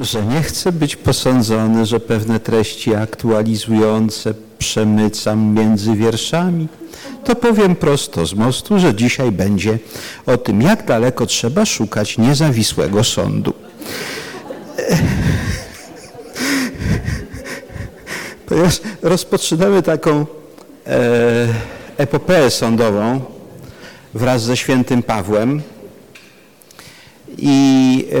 że nie chcę być posądzony, że pewne treści aktualizujące przemycam między wierszami, to powiem prosto z mostu, że dzisiaj będzie o tym, jak daleko trzeba szukać niezawisłego sądu. Ponieważ rozpoczynamy taką e, epopeę sądową wraz ze świętym Pawłem i e,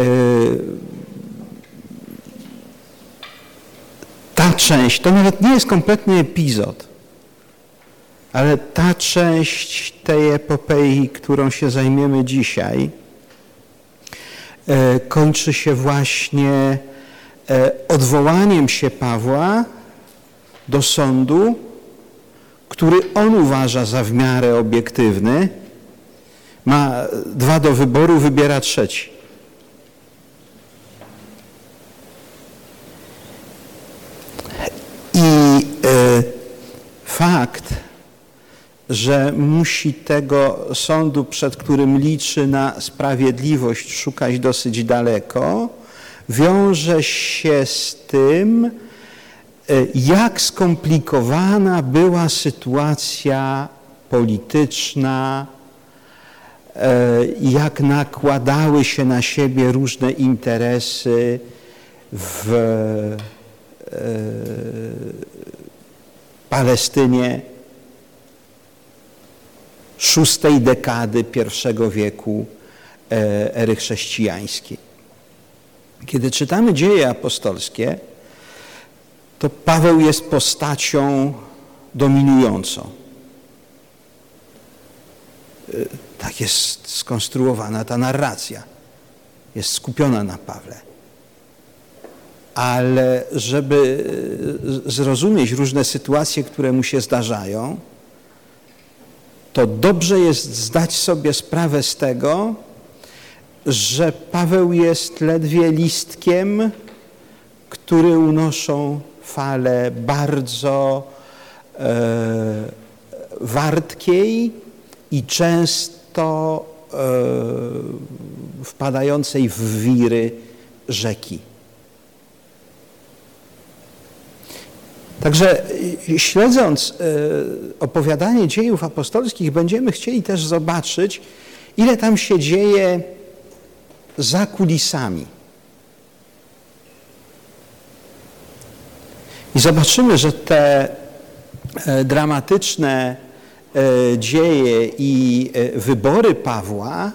część, to nawet nie jest kompletny epizod, ale ta część tej epopei, którą się zajmiemy dzisiaj, e, kończy się właśnie e, odwołaniem się Pawła do sądu, który on uważa za w miarę obiektywny, ma dwa do wyboru, wybiera trzeci. I y, fakt, że musi tego sądu, przed którym liczy na sprawiedliwość, szukać dosyć daleko, wiąże się z tym, E, jak skomplikowana była sytuacja polityczna, e, jak nakładały się na siebie różne interesy w e, Palestynie szóstej dekady pierwszego wieku ery chrześcijańskiej. Kiedy czytamy dzieje apostolskie, to Paweł jest postacią dominującą. Y, tak jest skonstruowana ta narracja. Jest skupiona na Pawle. Ale żeby y, zrozumieć różne sytuacje, które mu się zdarzają, to dobrze jest zdać sobie sprawę z tego, że Paweł jest ledwie listkiem, który unoszą fale bardzo e, wartkiej i często e, wpadającej w wiry rzeki. Także e, śledząc e, opowiadanie dziejów apostolskich będziemy chcieli też zobaczyć, ile tam się dzieje za kulisami. I zobaczymy, że te e, dramatyczne e, dzieje i e, wybory Pawła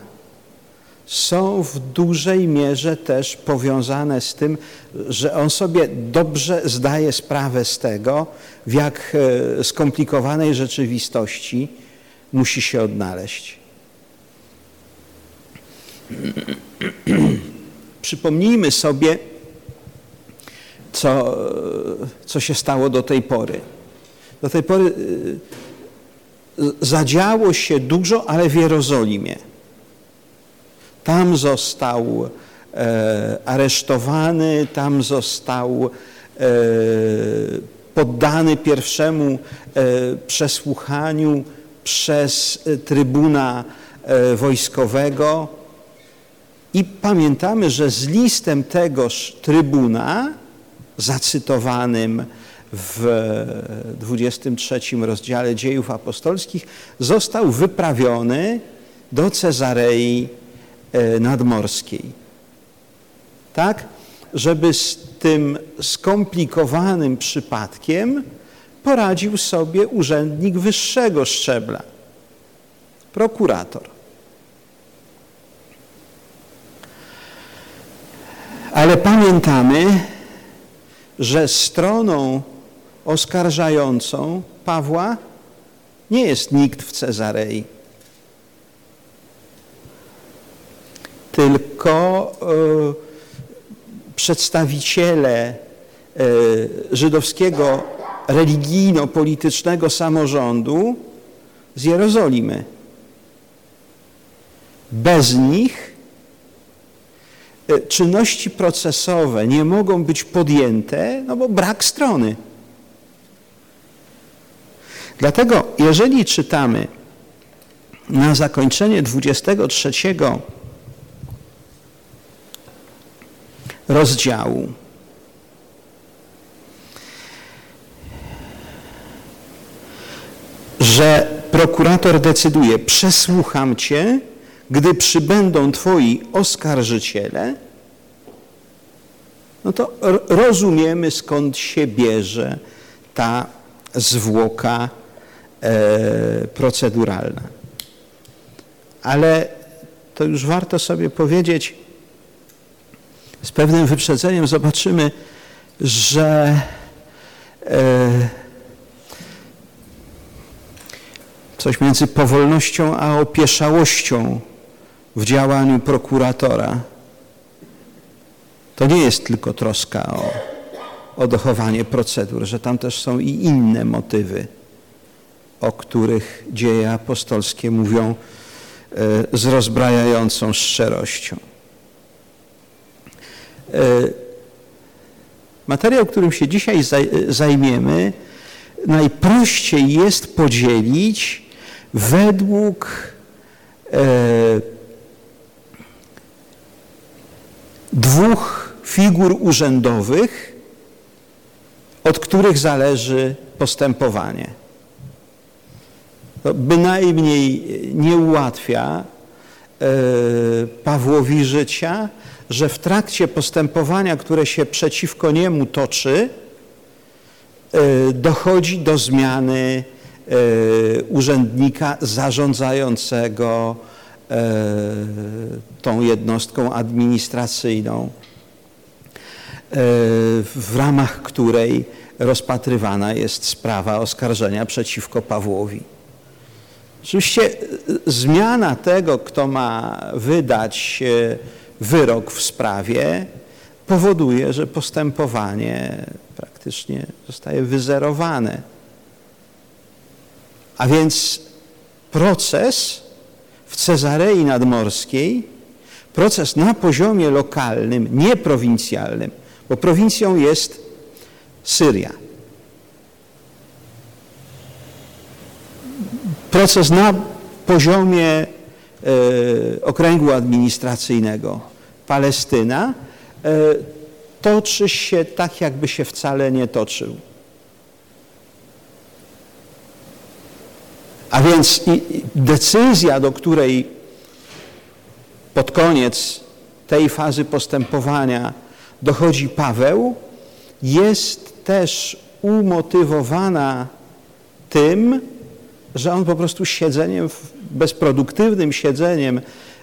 są w dużej mierze też powiązane z tym, że on sobie dobrze zdaje sprawę z tego, w jak skomplikowanej rzeczywistości musi się odnaleźć. Przypomnijmy sobie, co, co się stało do tej pory. Do tej pory y, zadziało się dużo, ale w Jerozolimie. Tam został e, aresztowany, tam został e, poddany pierwszemu e, przesłuchaniu przez trybuna e, wojskowego. I pamiętamy, że z listem tegoż trybuna zacytowanym w 23 rozdziale dziejów apostolskich, został wyprawiony do Cezarei e, Nadmorskiej. Tak, żeby z tym skomplikowanym przypadkiem poradził sobie urzędnik wyższego szczebla, prokurator. Ale pamiętamy, że stroną oskarżającą Pawła nie jest nikt w Cezarei, tylko y, przedstawiciele y, żydowskiego religijno-politycznego samorządu z Jerozolimy. Bez nich E, czynności procesowe nie mogą być podjęte, no bo brak strony. Dlatego, jeżeli czytamy na zakończenie 23 rozdziału. Że prokurator decyduje, przesłucham cię, gdy przybędą twoi oskarżyciele, no to rozumiemy skąd się bierze ta zwłoka e, proceduralna. Ale to już warto sobie powiedzieć, z pewnym wyprzedzeniem zobaczymy, że e, coś między powolnością a opieszałością w działaniu prokuratora to nie jest tylko troska o, o dochowanie procedur, że tam też są i inne motywy, o których dzieje apostolskie mówią e, z rozbrajającą szczerością. E, materiał, którym się dzisiaj zajmiemy, najprościej jest podzielić według e, dwóch figur urzędowych, od których zależy postępowanie. To bynajmniej nie ułatwia e, Pawłowi życia, że w trakcie postępowania, które się przeciwko niemu toczy, e, dochodzi do zmiany e, urzędnika zarządzającego tą jednostką administracyjną, w ramach której rozpatrywana jest sprawa oskarżenia przeciwko Pawłowi. Oczywiście zmiana tego, kto ma wydać wyrok w sprawie, powoduje, że postępowanie praktycznie zostaje wyzerowane. A więc proces w Cezarei Nadmorskiej, proces na poziomie lokalnym, nie prowincjalnym, bo prowincją jest Syria. Proces na poziomie e, okręgu administracyjnego Palestyna e, toczy się tak, jakby się wcale nie toczył. A więc decyzja, do której pod koniec tej fazy postępowania dochodzi Paweł, jest też umotywowana tym, że on po prostu siedzeniem, bezproduktywnym siedzeniem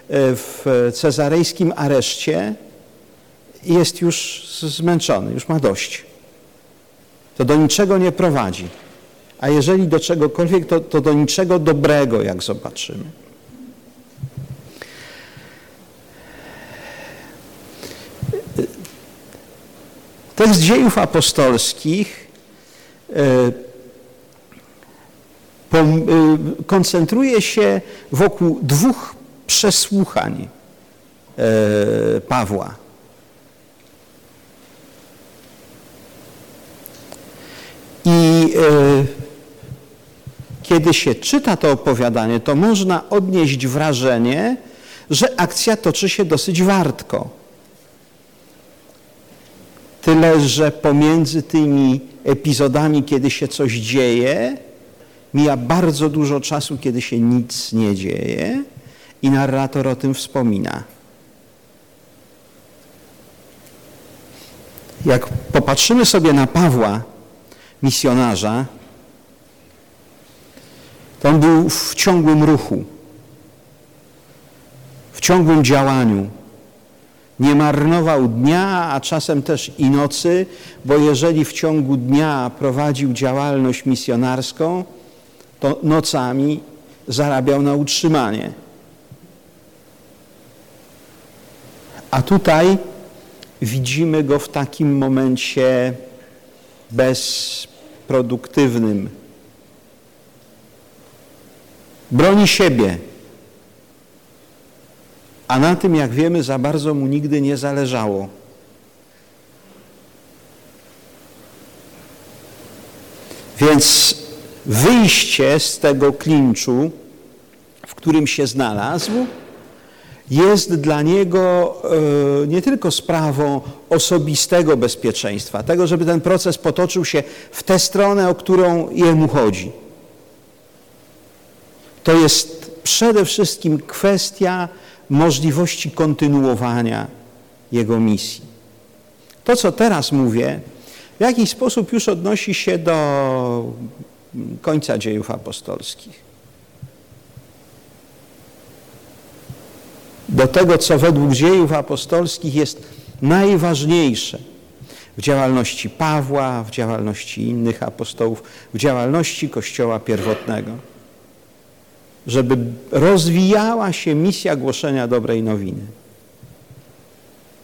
w cezarejskim areszcie jest już zmęczony, już ma dość. To do niczego nie prowadzi. A jeżeli do czegokolwiek, to, to do niczego dobrego, jak zobaczymy. Tekst dziejów apostolskich e, e, koncentruje się wokół dwóch przesłuchań e, Pawła. I kiedy się czyta to opowiadanie, to można odnieść wrażenie, że akcja toczy się dosyć wartko. Tyle, że pomiędzy tymi epizodami, kiedy się coś dzieje, mija bardzo dużo czasu, kiedy się nic nie dzieje i narrator o tym wspomina. Jak popatrzymy sobie na Pawła, misjonarza, to on był w ciągłym ruchu, w ciągłym działaniu. Nie marnował dnia, a czasem też i nocy, bo jeżeli w ciągu dnia prowadził działalność misjonarską, to nocami zarabiał na utrzymanie. A tutaj widzimy go w takim momencie bezproduktywnym. Broni siebie a na tym, jak wiemy, za bardzo mu nigdy nie zależało. Więc wyjście z tego klinczu, w którym się znalazł, jest dla niego e, nie tylko sprawą osobistego bezpieczeństwa, tego, żeby ten proces potoczył się w tę stronę, o którą jemu chodzi. To jest przede wszystkim kwestia możliwości kontynuowania jego misji. To, co teraz mówię, w jakiś sposób już odnosi się do końca dziejów apostolskich. Do tego, co według dziejów apostolskich jest najważniejsze w działalności Pawła, w działalności innych apostołów, w działalności Kościoła pierwotnego. Żeby rozwijała się misja głoszenia dobrej nowiny.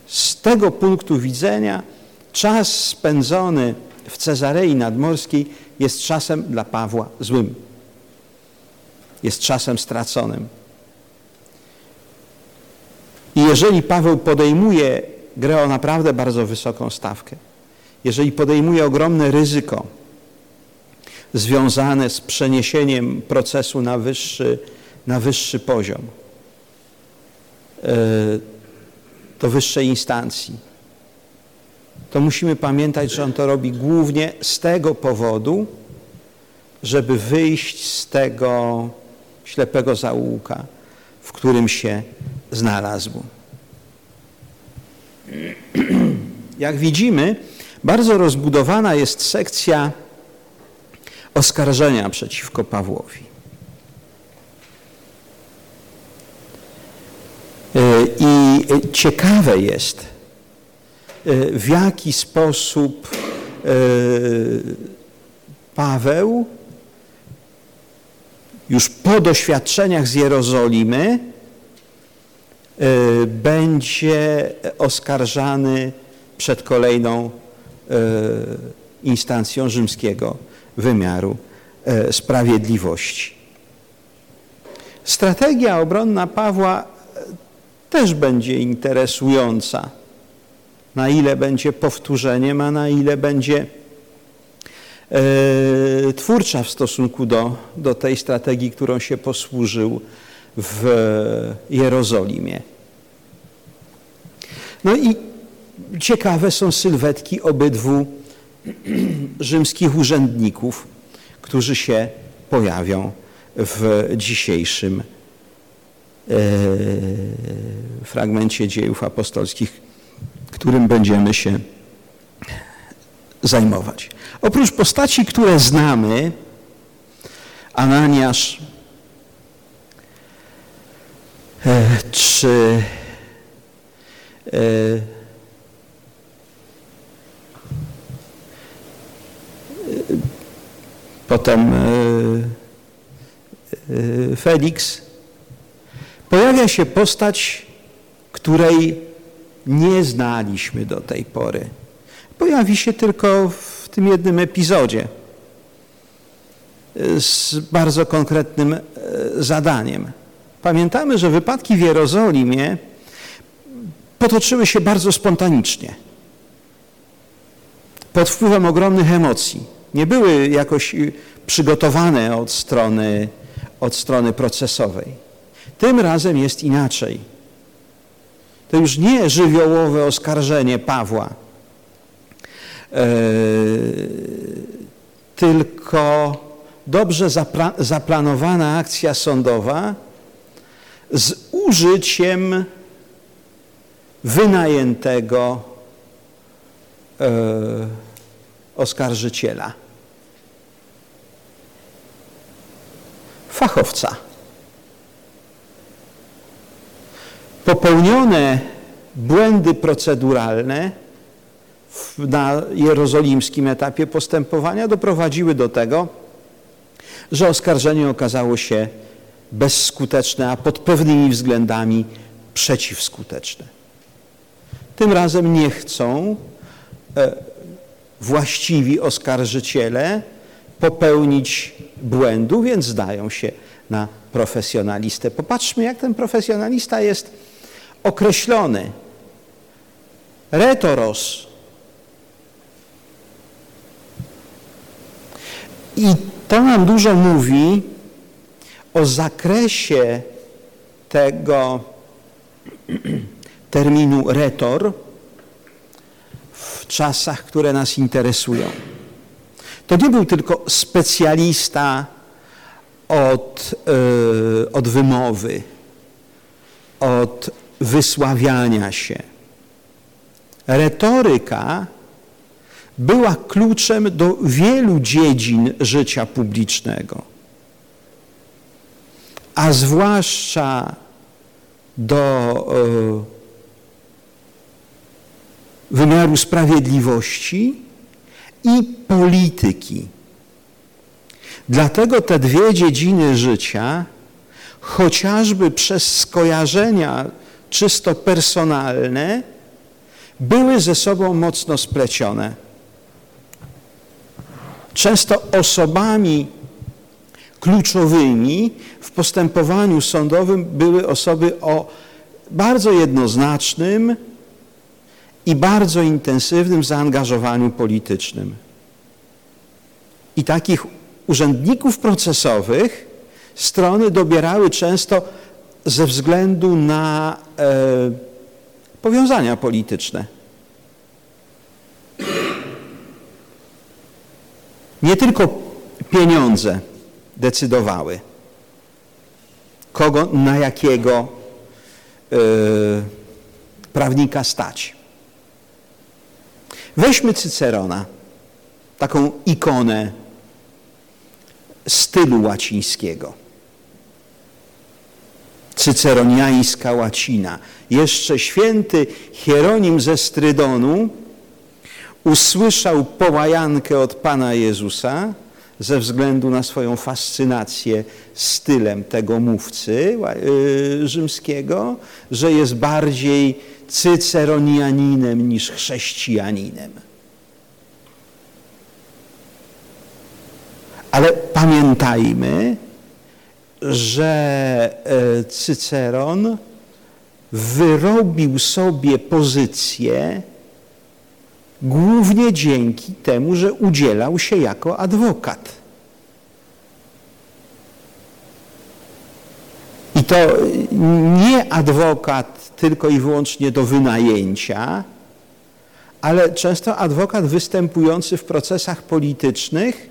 Z tego punktu widzenia czas spędzony w Cezarei Nadmorskiej jest czasem dla Pawła złym. Jest czasem straconym. I jeżeli Paweł podejmuje grę o naprawdę bardzo wysoką stawkę, jeżeli podejmuje ogromne ryzyko związane z przeniesieniem procesu na wyższy, na wyższy poziom, e, do wyższej instancji, to musimy pamiętać, że on to robi głównie z tego powodu, żeby wyjść z tego ślepego zaułka, w którym się znalazł. Jak widzimy, bardzo rozbudowana jest sekcja oskarżenia przeciwko Pawłowi. E, I ciekawe jest, e, w jaki sposób e, Paweł już po doświadczeniach z Jerozolimy będzie oskarżany przed kolejną y, instancją rzymskiego wymiaru y, sprawiedliwości. Strategia obronna Pawła też będzie interesująca. Na ile będzie powtórzeniem, a na ile będzie twórcza w stosunku do, do tej strategii, którą się posłużył w Jerozolimie. No i ciekawe są sylwetki obydwu rzymskich urzędników, którzy się pojawią w dzisiejszym e, fragmencie dziejów apostolskich, którym będziemy się zajmować. Oprócz postaci, które znamy, Ananiasz, czy e, potem e, Felix, pojawia się postać, której nie znaliśmy do tej pory. Pojawi się tylko w tym jednym epizodzie z bardzo konkretnym zadaniem. Pamiętamy, że wypadki w Jerozolimie potoczyły się bardzo spontanicznie. Pod wpływem ogromnych emocji. Nie były jakoś y, przygotowane od strony, od strony procesowej. Tym razem jest inaczej. To już nie żywiołowe oskarżenie Pawła, e, tylko dobrze zapla zaplanowana akcja sądowa, z użyciem wynajętego e, oskarżyciela. Fachowca. Popełnione błędy proceduralne na jerozolimskim etapie postępowania doprowadziły do tego, że oskarżenie okazało się bezskuteczne, a pod pewnymi względami przeciwskuteczne. Tym razem nie chcą e, właściwi oskarżyciele popełnić błędu, więc zdają się na profesjonalistę. Popatrzmy, jak ten profesjonalista jest określony. Retoros. I to nam dużo mówi o zakresie tego terminu retor w czasach, które nas interesują. To nie był tylko specjalista od, yy, od wymowy, od wysławiania się. Retoryka była kluczem do wielu dziedzin życia publicznego, a zwłaszcza do e, wymiaru sprawiedliwości i polityki. Dlatego te dwie dziedziny życia, chociażby przez skojarzenia czysto personalne, były ze sobą mocno splecione. Często osobami kluczowymi postępowaniu sądowym były osoby o bardzo jednoznacznym i bardzo intensywnym zaangażowaniu politycznym. I takich urzędników procesowych strony dobierały często ze względu na e, powiązania polityczne. Nie tylko pieniądze decydowały, kogo na jakiego y, prawnika stać. Weźmy Cycerona, taką ikonę stylu łacińskiego. Cyceroniańska łacina. Jeszcze święty Hieronim ze Strydonu usłyszał połajankę od Pana Jezusa ze względu na swoją fascynację stylem tego mówcy y, rzymskiego, że jest bardziej cyceronianinem niż chrześcijaninem. Ale pamiętajmy, że e, Cyceron wyrobił sobie pozycję głównie dzięki temu, że udzielał się jako adwokat. I to nie adwokat tylko i wyłącznie do wynajęcia, ale często adwokat występujący w procesach politycznych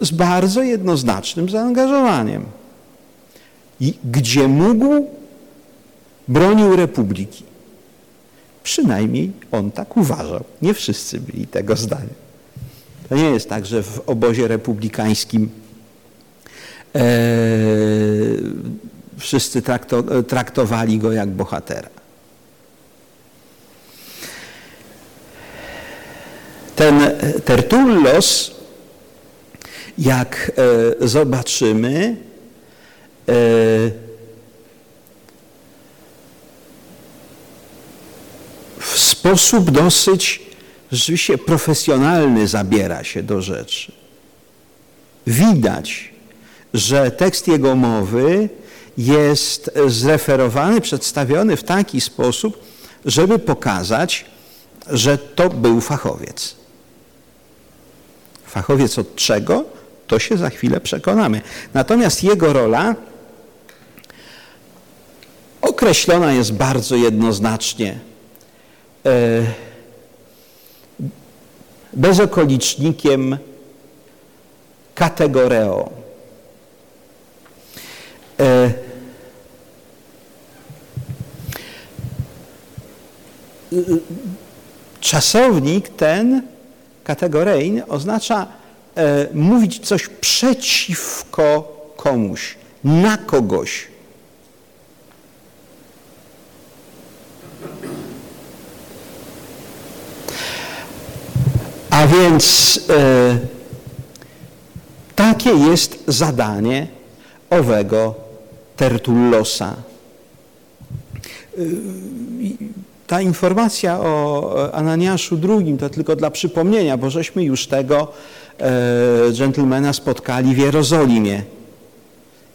z bardzo jednoznacznym zaangażowaniem. I gdzie mógł, bronił republiki. Przynajmniej on tak uważał. Nie wszyscy byli tego zdania. To nie jest tak, że w obozie republikańskim e, wszyscy trakto, traktowali go jak bohatera. Ten Tertullos, jak e, zobaczymy, e, w sposób dosyć rzeczywiście profesjonalny zabiera się do rzeczy. Widać, że tekst jego mowy jest zreferowany, przedstawiony w taki sposób, żeby pokazać, że to był fachowiec. Fachowiec od czego? To się za chwilę przekonamy. Natomiast jego rola określona jest bardzo jednoznacznie bezokolicznikiem kategoreo. E, czasownik ten, kategoryjny, oznacza e, mówić coś przeciwko komuś, na kogoś. A więc e, takie jest zadanie owego Tertullosa. E, ta informacja o Ananiaszu II to tylko dla przypomnienia, bo żeśmy już tego e, dżentelmena spotkali w Jerozolimie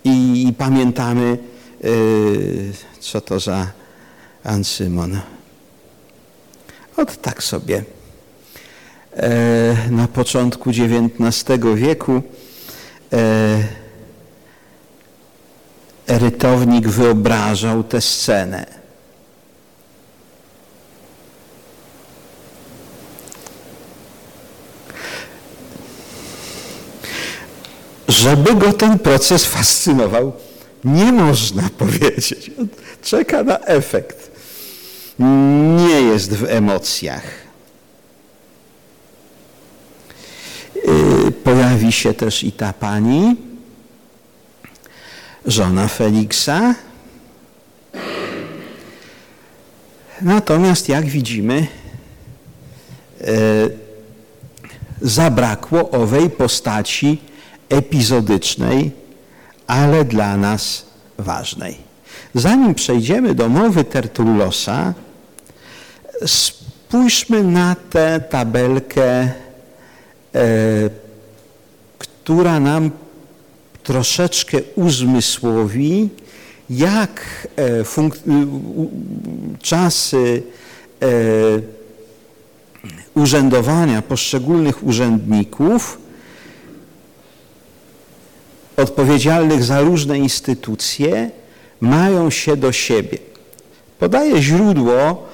i, i pamiętamy, e, co to za Ancymon. Od tak sobie E, E, na początku XIX wieku e, rytownik wyobrażał tę scenę. Żeby go ten proces fascynował, nie można powiedzieć. On czeka na efekt. Nie jest w emocjach pojawi się też i ta pani, żona Feliksa. Natomiast jak widzimy, y, zabrakło owej postaci epizodycznej, ale dla nas ważnej. Zanim przejdziemy do mowy Tertullosa, spójrzmy na tę tabelkę, e, która nam troszeczkę uzmysłowi, jak e, czasy e, urzędowania poszczególnych urzędników odpowiedzialnych za różne instytucje mają się do siebie. Podaję źródło,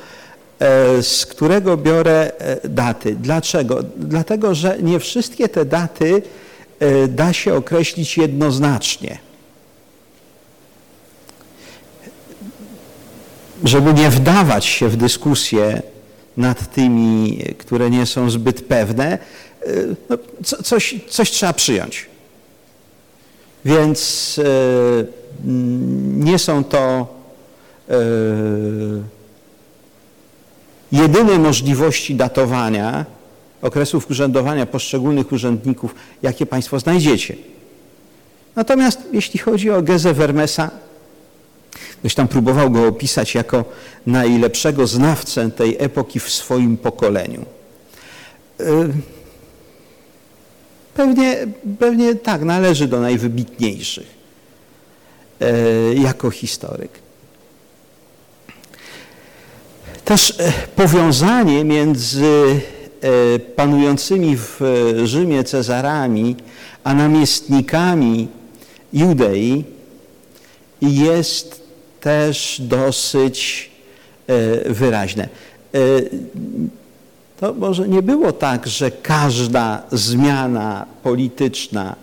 e, z którego biorę daty. Dlaczego? Dlatego, że nie wszystkie te daty da się określić jednoznacznie. Żeby nie wdawać się w dyskusję nad tymi, które nie są zbyt pewne, no, coś, coś trzeba przyjąć. Więc e, nie są to e, jedyne możliwości datowania okresów urzędowania poszczególnych urzędników, jakie Państwo znajdziecie. Natomiast jeśli chodzi o Gezę Vermesa, ktoś tam próbował go opisać jako najlepszego znawcę tej epoki w swoim pokoleniu. E, Pewnie, pewnie tak, należy do najwybitniejszych e, jako historyk. Też e, powiązanie między panującymi w Rzymie Cezarami, a namiestnikami Judei jest też dosyć wyraźne to może nie było tak, że każda zmiana polityczna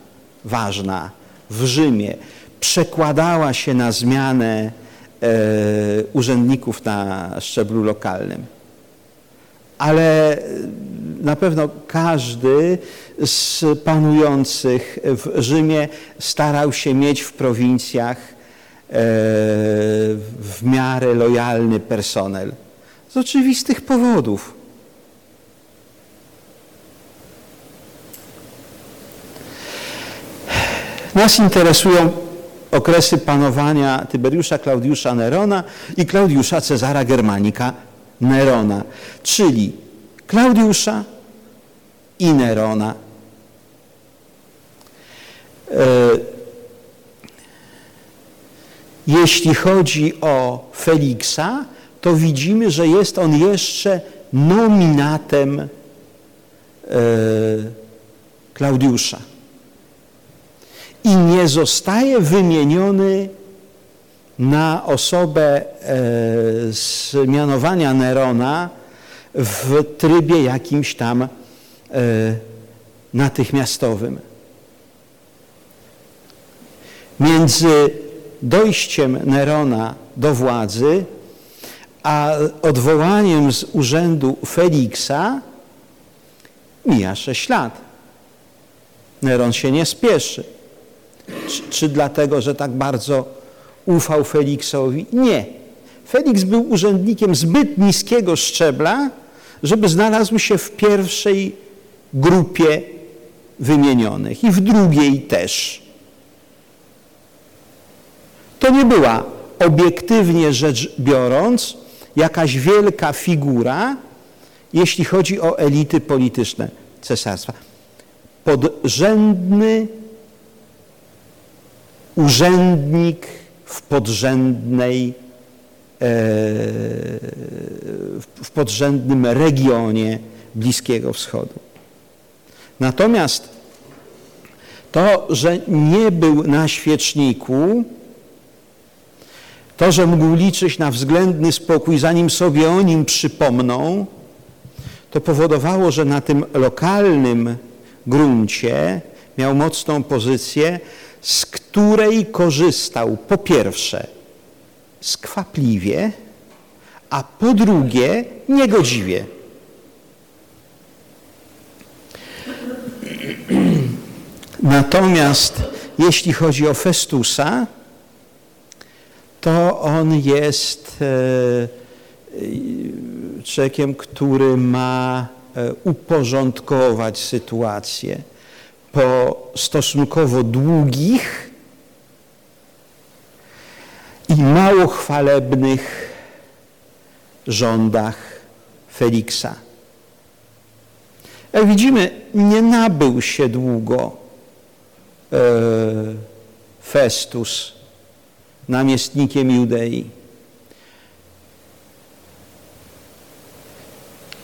ważna w Rzymie przekładała się na zmianę e, urzędników na szczeblu lokalnym. Ale na pewno każdy z panujących w Rzymie starał się mieć w prowincjach e, w miarę lojalny personel. Z oczywistych powodów. Nas interesują okresy panowania Tyberiusza Klaudiusza Nerona i Klaudiusza Cezara Germanika Nerona, czyli Klaudiusza i Nerona. E, jeśli chodzi o Feliksa, to widzimy, że jest on jeszcze nominatem e, Klaudiusza i nie zostaje wymieniony na osobę e, z mianowania Nerona w trybie jakimś tam natychmiastowym. Między dojściem Nerona do władzy, a odwołaniem z urzędu Feliksa mija sześć lat. Neron się nie spieszy. Czy, czy dlatego, że tak bardzo ufał Feliksowi? Nie. Feliks był urzędnikiem zbyt niskiego szczebla, żeby znalazł się w pierwszej grupie wymienionych i w drugiej też. To nie była obiektywnie rzecz biorąc jakaś wielka figura, jeśli chodzi o elity polityczne cesarstwa. Podrzędny urzędnik w podrzędnej, e, w podrzędnym regionie Bliskiego Wschodu. Natomiast to, że nie był na świeczniku, to, że mógł liczyć na względny spokój, zanim sobie o nim przypomną, to powodowało, że na tym lokalnym gruncie miał mocną pozycję, z której korzystał po pierwsze skwapliwie, a po drugie niegodziwie. Natomiast jeśli chodzi o Festusa, to on jest e, e, człowiekiem, który ma e, uporządkować sytuację po stosunkowo długich i mało chwalebnych rządach Feliksa. Jak widzimy, nie nabył się długo Festus namiestnikiem Judei.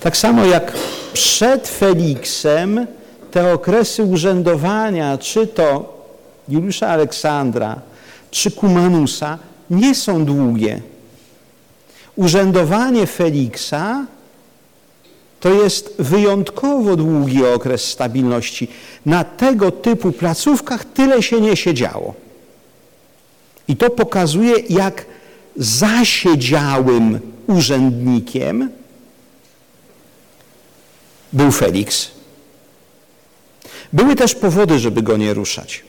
Tak samo jak przed Feliksem te okresy urzędowania, czy to Juliusza Aleksandra, czy Kumanusa, nie są długie. Urzędowanie Feliksa to jest wyjątkowo długi okres stabilności. Na tego typu placówkach tyle się nie siedziało. I to pokazuje, jak zasiedziałym urzędnikiem był Feliks. Były też powody, żeby go nie ruszać.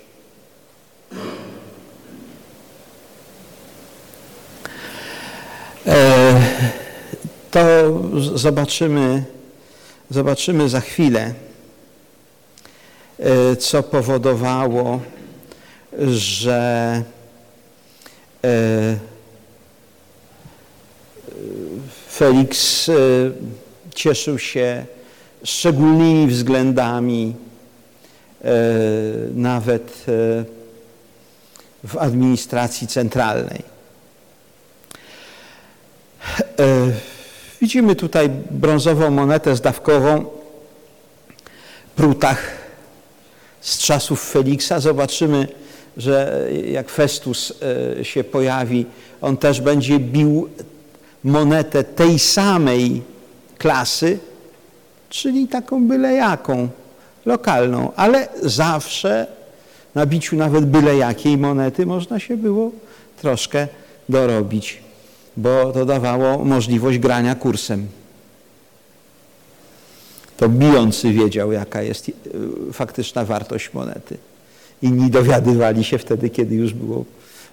E, to zobaczymy, zobaczymy za chwilę, e, co powodowało, że e, Felix cieszył się szczególnymi względami nawet w administracji centralnej. Widzimy tutaj brązową monetę zdawkową Prutach z czasów Feliksa. Zobaczymy, że jak Festus e, się pojawi, on też będzie bił monetę tej samej klasy, czyli taką byle jaką, lokalną, ale zawsze na biciu nawet byle jakiej monety można się było troszkę dorobić bo to dawało możliwość grania kursem. To bijący wiedział, jaka jest e, faktyczna wartość monety. Inni dowiadywali się wtedy, kiedy już było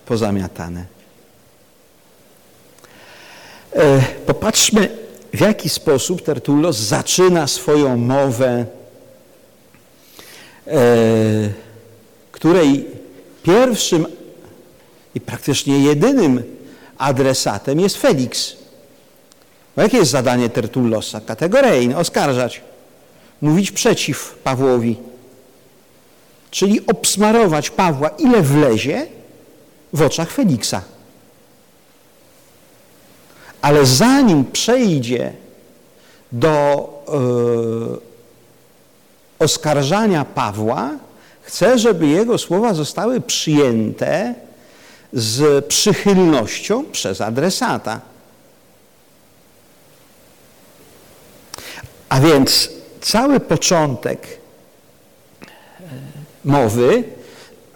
pozamiatane. E, popatrzmy, w jaki sposób Tertullos zaczyna swoją mowę, e, której pierwszym i praktycznie jedynym adresatem jest Felix. Bo jakie jest zadanie Tertullosa? Kategoryjne, oskarżać, mówić przeciw Pawłowi, czyli obsmarować Pawła ile wlezie w oczach Feliksa. Ale zanim przejdzie do yy, oskarżania Pawła, chce, żeby jego słowa zostały przyjęte z przychylnością przez adresata. A więc cały początek e, mowy,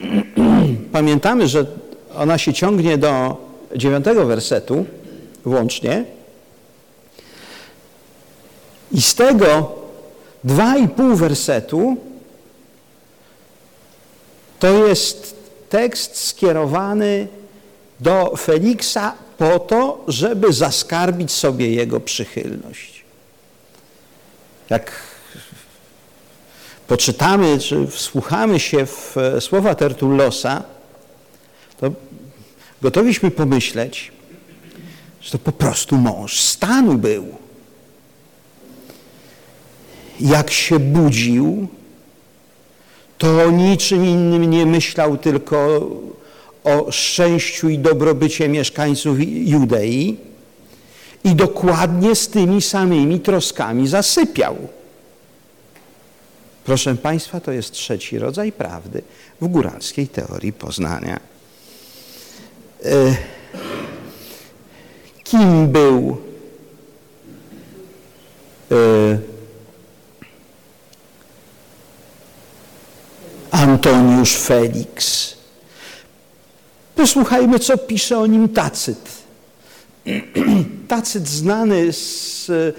pamiętamy, że ona się ciągnie do dziewiątego wersetu włącznie i z tego dwa i pół wersetu to jest tekst skierowany do Feliksa po to, żeby zaskarbić sobie jego przychylność. Jak poczytamy, czy wsłuchamy się w słowa Tertullosa, to gotowiśmy pomyśleć, że to po prostu mąż stanu był. Jak się budził, to o niczym innym nie myślał, tylko o szczęściu i dobrobycie mieszkańców Judei i dokładnie z tymi samymi troskami zasypiał. Proszę Państwa, to jest trzeci rodzaj prawdy w góralskiej teorii poznania. E, kim był Antoniusz Felix. Posłuchajmy, co pisze o nim Tacyt. Tacyt znany z, e,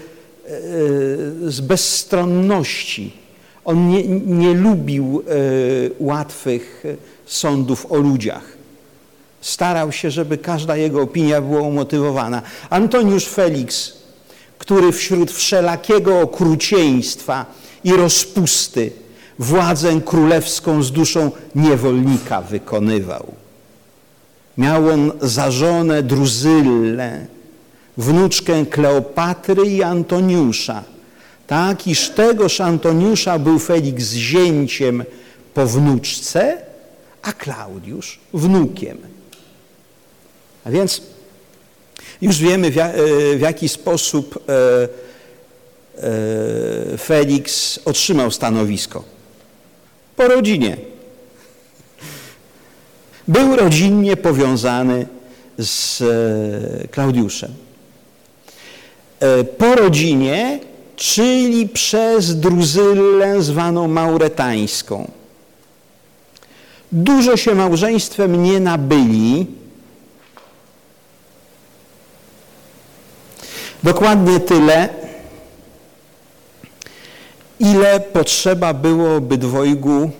z bezstronności. On nie, nie lubił e, łatwych sądów o ludziach. Starał się, żeby każda jego opinia była umotywowana. Antoniusz Felix, który wśród wszelakiego okrucieństwa i rozpusty władzę królewską z duszą niewolnika wykonywał. Miał on za żonę Druzyllę, wnuczkę Kleopatry i Antoniusza. Tak, iż tegoż Antoniusza był Felix zięciem po wnuczce, a Klaudiusz wnukiem. A więc już wiemy, w, e, jaki sposób e, e, Felix otrzymał stanowisko. Po rodzinie. Był rodzinnie powiązany z Klaudiuszem. Po rodzinie, czyli przez Druzyllę zwaną mauretańską. Dużo się małżeństwem nie nabyli, Dokładnie tyle, ile potrzeba było obydwojgu,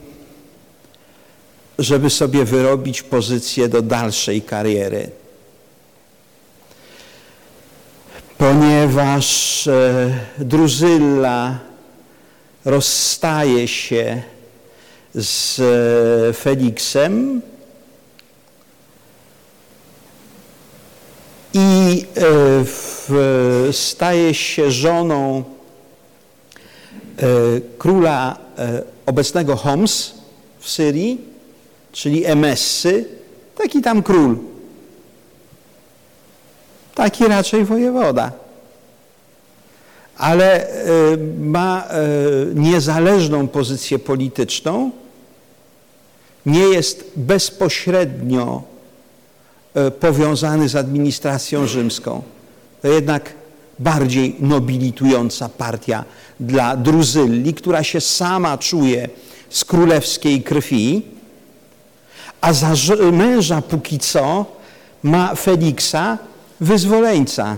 żeby sobie wyrobić pozycję do dalszej kariery. Ponieważ e, Druzylla rozstaje się z e, Feliksem, i e, staje się żoną króla e, obecnego Homs w Syrii, czyli Emessy, taki tam król. Taki raczej wojewoda. Ale ma niezależną pozycję polityczną, nie jest bezpośrednio E, powiązany z administracją rzymską. To jednak bardziej nobilitująca partia dla Druzylli, która się sama czuje z królewskiej krwi, a za męża póki co ma Feliksa, wyzwoleńca.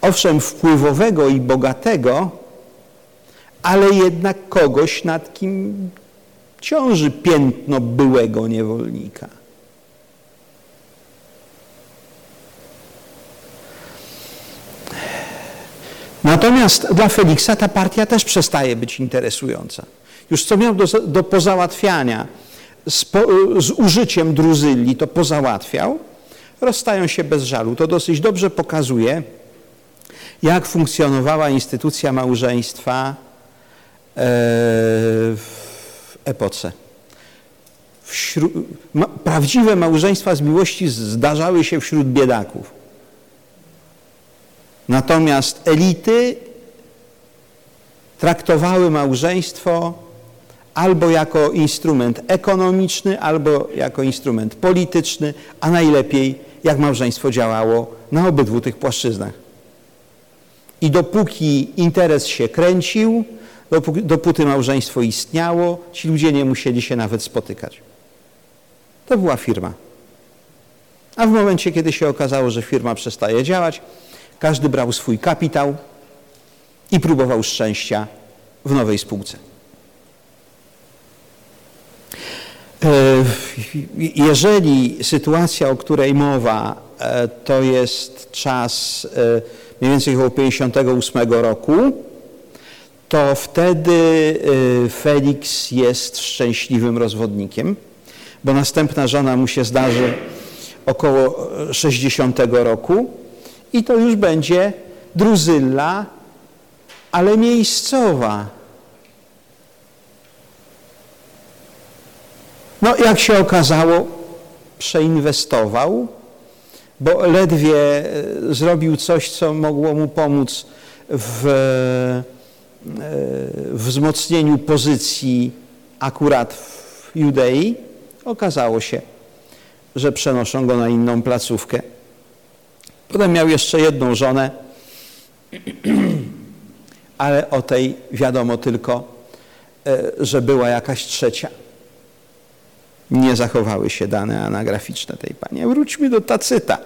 Owszem, wpływowego i bogatego, ale jednak kogoś, nad kim ciąży piętno byłego niewolnika. Natomiast dla Feliksa ta partia też przestaje być interesująca. Już co miał do, do pozałatwiania z, po, z użyciem druzyli, to pozałatwiał. Rozstają się bez żalu. To dosyć dobrze pokazuje, jak funkcjonowała instytucja małżeństwa e, w epoce. Wśród, ma, prawdziwe małżeństwa z miłości zdarzały się wśród biedaków. Natomiast elity traktowały małżeństwo albo jako instrument ekonomiczny, albo jako instrument polityczny, a najlepiej jak małżeństwo działało na obydwu tych płaszczyznach. I dopóki interes się kręcił, dopóty małżeństwo istniało, ci ludzie nie musieli się nawet spotykać. To była firma. A w momencie, kiedy się okazało, że firma przestaje działać, każdy brał swój kapitał i próbował szczęścia w nowej spółce. E, jeżeli sytuacja, o której mowa, e, to jest czas e, mniej więcej około 58 roku, to wtedy Felix jest szczęśliwym rozwodnikiem, bo następna żona mu się zdarzy około 60 roku i to już będzie Druzylla, ale miejscowa. No jak się okazało, przeinwestował, bo ledwie y, zrobił coś, co mogło mu pomóc w wzmocnieniu pozycji akurat w Judei, okazało się, że przenoszą go na inną placówkę. Potem miał jeszcze jedną żonę, ale o tej wiadomo tylko że była jakaś trzecia. Nie zachowały się dane anagraficzne tej pani. Wróćmy do Tacyta.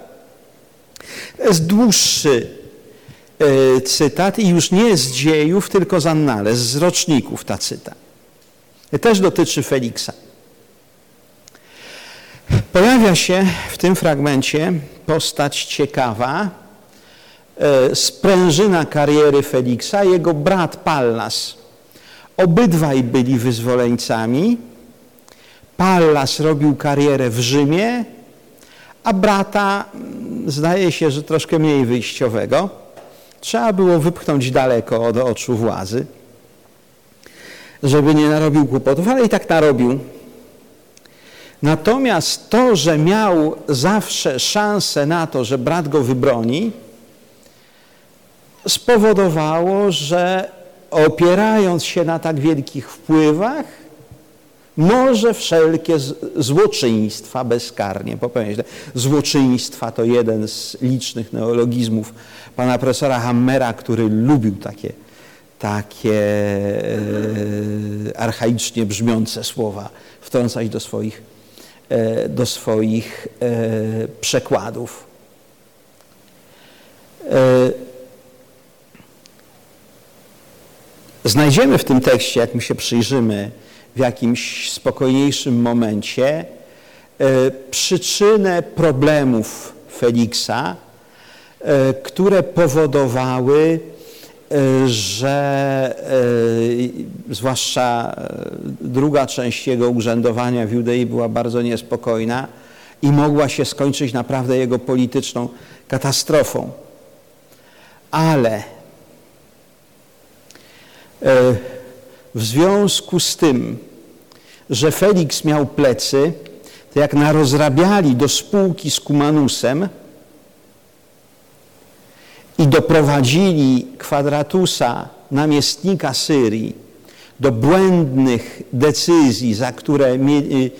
To jest dłuższy e, cytat i już nie z dziejów, tylko z annales, z roczników Tacyta. Też dotyczy Feliksa. Pojawia się w tym fragmencie postać ciekawa, e, sprężyna kariery Feliksa, jego brat Pallas. Obydwaj byli wyzwoleńcami. Pallas robił karierę w Rzymie, a brata mm, zdaje się, że troszkę mniej wyjściowego. Trzeba było wypchnąć daleko od oczu władzy, żeby nie narobił kłopotów, ale i tak narobił. Natomiast to, że miał zawsze szansę na to, że brat go wybroni, spowodowało, że opierając się na tak wielkich wpływach, może wszelkie złoczyństwa bezkarnie popełniać. Złoczyństwa to jeden z licznych neologizmów pana profesora Hammera, który lubił takie, takie e, archaicznie brzmiące słowa wtrącać do swoich, do swoich e, przekładów. E, znajdziemy w tym tekście, jak my się przyjrzymy, w jakimś spokojniejszym momencie e, przyczynę problemów Feliksa, e, które powodowały, e, że zwłaszcza druga część jego urzędowania w Judei była bardzo niespokojna i mogła się skończyć naprawdę jego polityczną katastrofą. Ale w związku z tym, że Felix miał plecy, to jak narozrabiali do spółki z Kumanusem i doprowadzili Kwadratusa, namiestnika Syrii, do błędnych decyzji, za które y, y,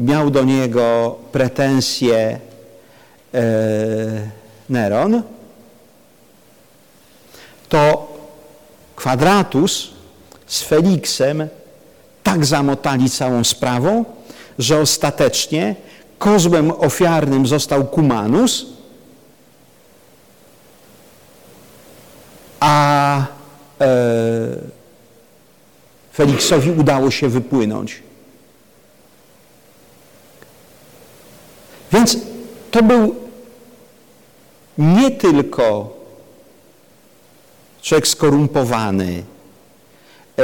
miał do niego pretensje e, Neron, to Kwadratus z Feliksem tak zamotali całą sprawą, że ostatecznie kozłem ofiarnym został Kumanus, a e, Feliksowi udało się wypłynąć. Więc to był nie tylko człowiek skorumpowany, E,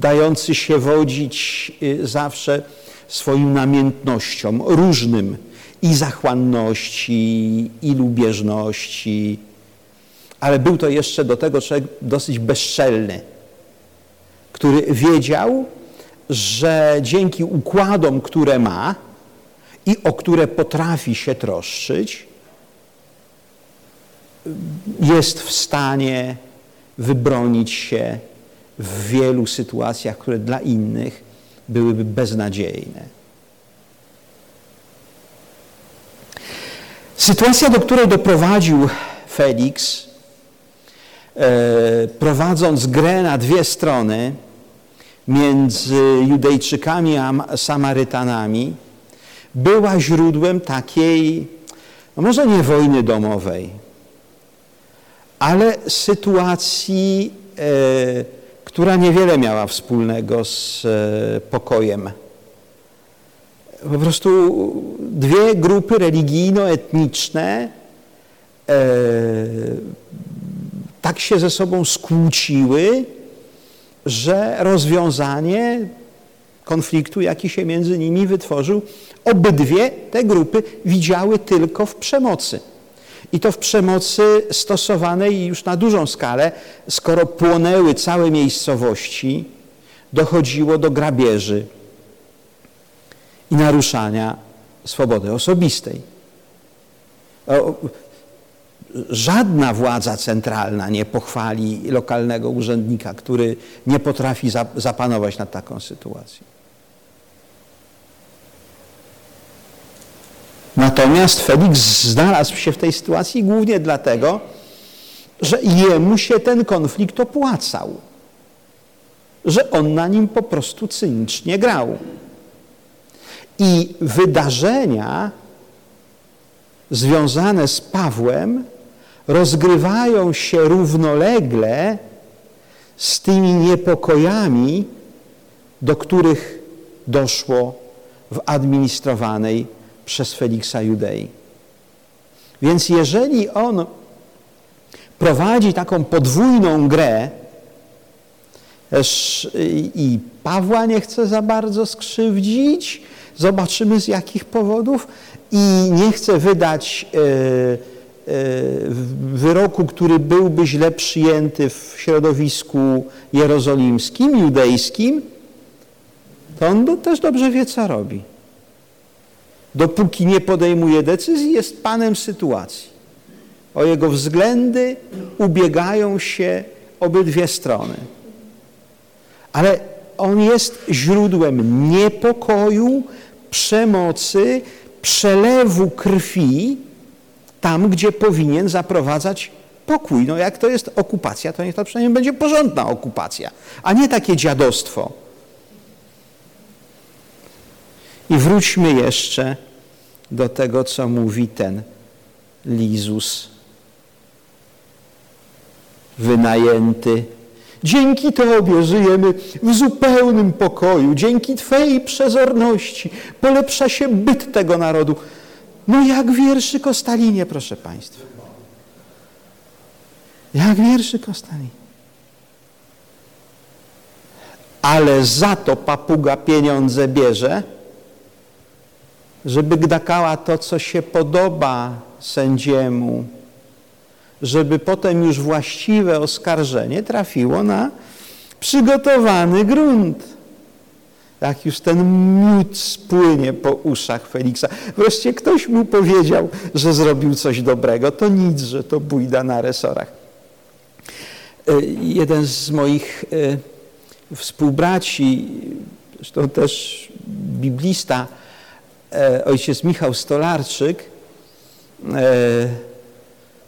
dający się wodzić e, zawsze swoim namiętnościom różnym i zachłanności, i lubieżności, ale był to jeszcze do tego człowiek dosyć bezczelny, który wiedział, że dzięki układom, które ma i o które potrafi się troszczyć, jest w stanie wybronić się w wielu sytuacjach, które dla innych byłyby beznadziejne. Sytuacja, do której doprowadził Felix, e, prowadząc grę na dwie strony między Judejczykami a Samarytanami, była źródłem takiej, no może nie wojny domowej, ale sytuacji, e, która niewiele miała wspólnego z e, pokojem. Po prostu dwie grupy religijno-etniczne e, tak się ze sobą skłóciły, że rozwiązanie konfliktu, jaki się między nimi wytworzył, obydwie te grupy widziały tylko w przemocy. I to w przemocy stosowanej już na dużą skalę, skoro płonęły całe miejscowości, dochodziło do grabieży i naruszania swobody osobistej. Żadna władza centralna nie pochwali lokalnego urzędnika, który nie potrafi zapanować nad taką sytuacją. Natomiast Felix znalazł się w tej sytuacji głównie dlatego, że jemu się ten konflikt opłacał, że on na nim po prostu cynicznie grał. I wydarzenia związane z Pawłem rozgrywają się równolegle z tymi niepokojami, do których doszło w administrowanej przez Feliksa Judei. Więc jeżeli on prowadzi taką podwójną grę, i Pawła nie chce za bardzo skrzywdzić, zobaczymy z jakich powodów, i nie chce wydać e, e, wyroku, który byłby źle przyjęty w środowisku jerozolimskim, judejskim, to on też dobrze wie, co robi. Dopóki nie podejmuje decyzji, jest panem sytuacji. O jego względy ubiegają się obydwie strony. Ale on jest źródłem niepokoju, przemocy, przelewu krwi tam, gdzie powinien zaprowadzać pokój. No jak to jest okupacja, to niech to przynajmniej będzie porządna okupacja, a nie takie dziadostwo. I wróćmy jeszcze do tego, co mówi ten Lizus wynajęty. Dzięki Tobie żyjemy w zupełnym pokoju. Dzięki Twojej przezorności polepsza się byt tego narodu. No jak wierszy Kostalinie, proszę Państwa. Jak wierszy Kostalinie. Ale za to papuga pieniądze bierze, żeby gdakała to, co się podoba sędziemu, żeby potem już właściwe oskarżenie trafiło na przygotowany grunt. Jak już ten miód spłynie po uszach Feliksa. Wreszcie ktoś mu powiedział, że zrobił coś dobrego. To nic, że to bójda na resorach. E, jeden z moich e, współbraci, zresztą też biblista, e, ojciec Michał Stolarczyk,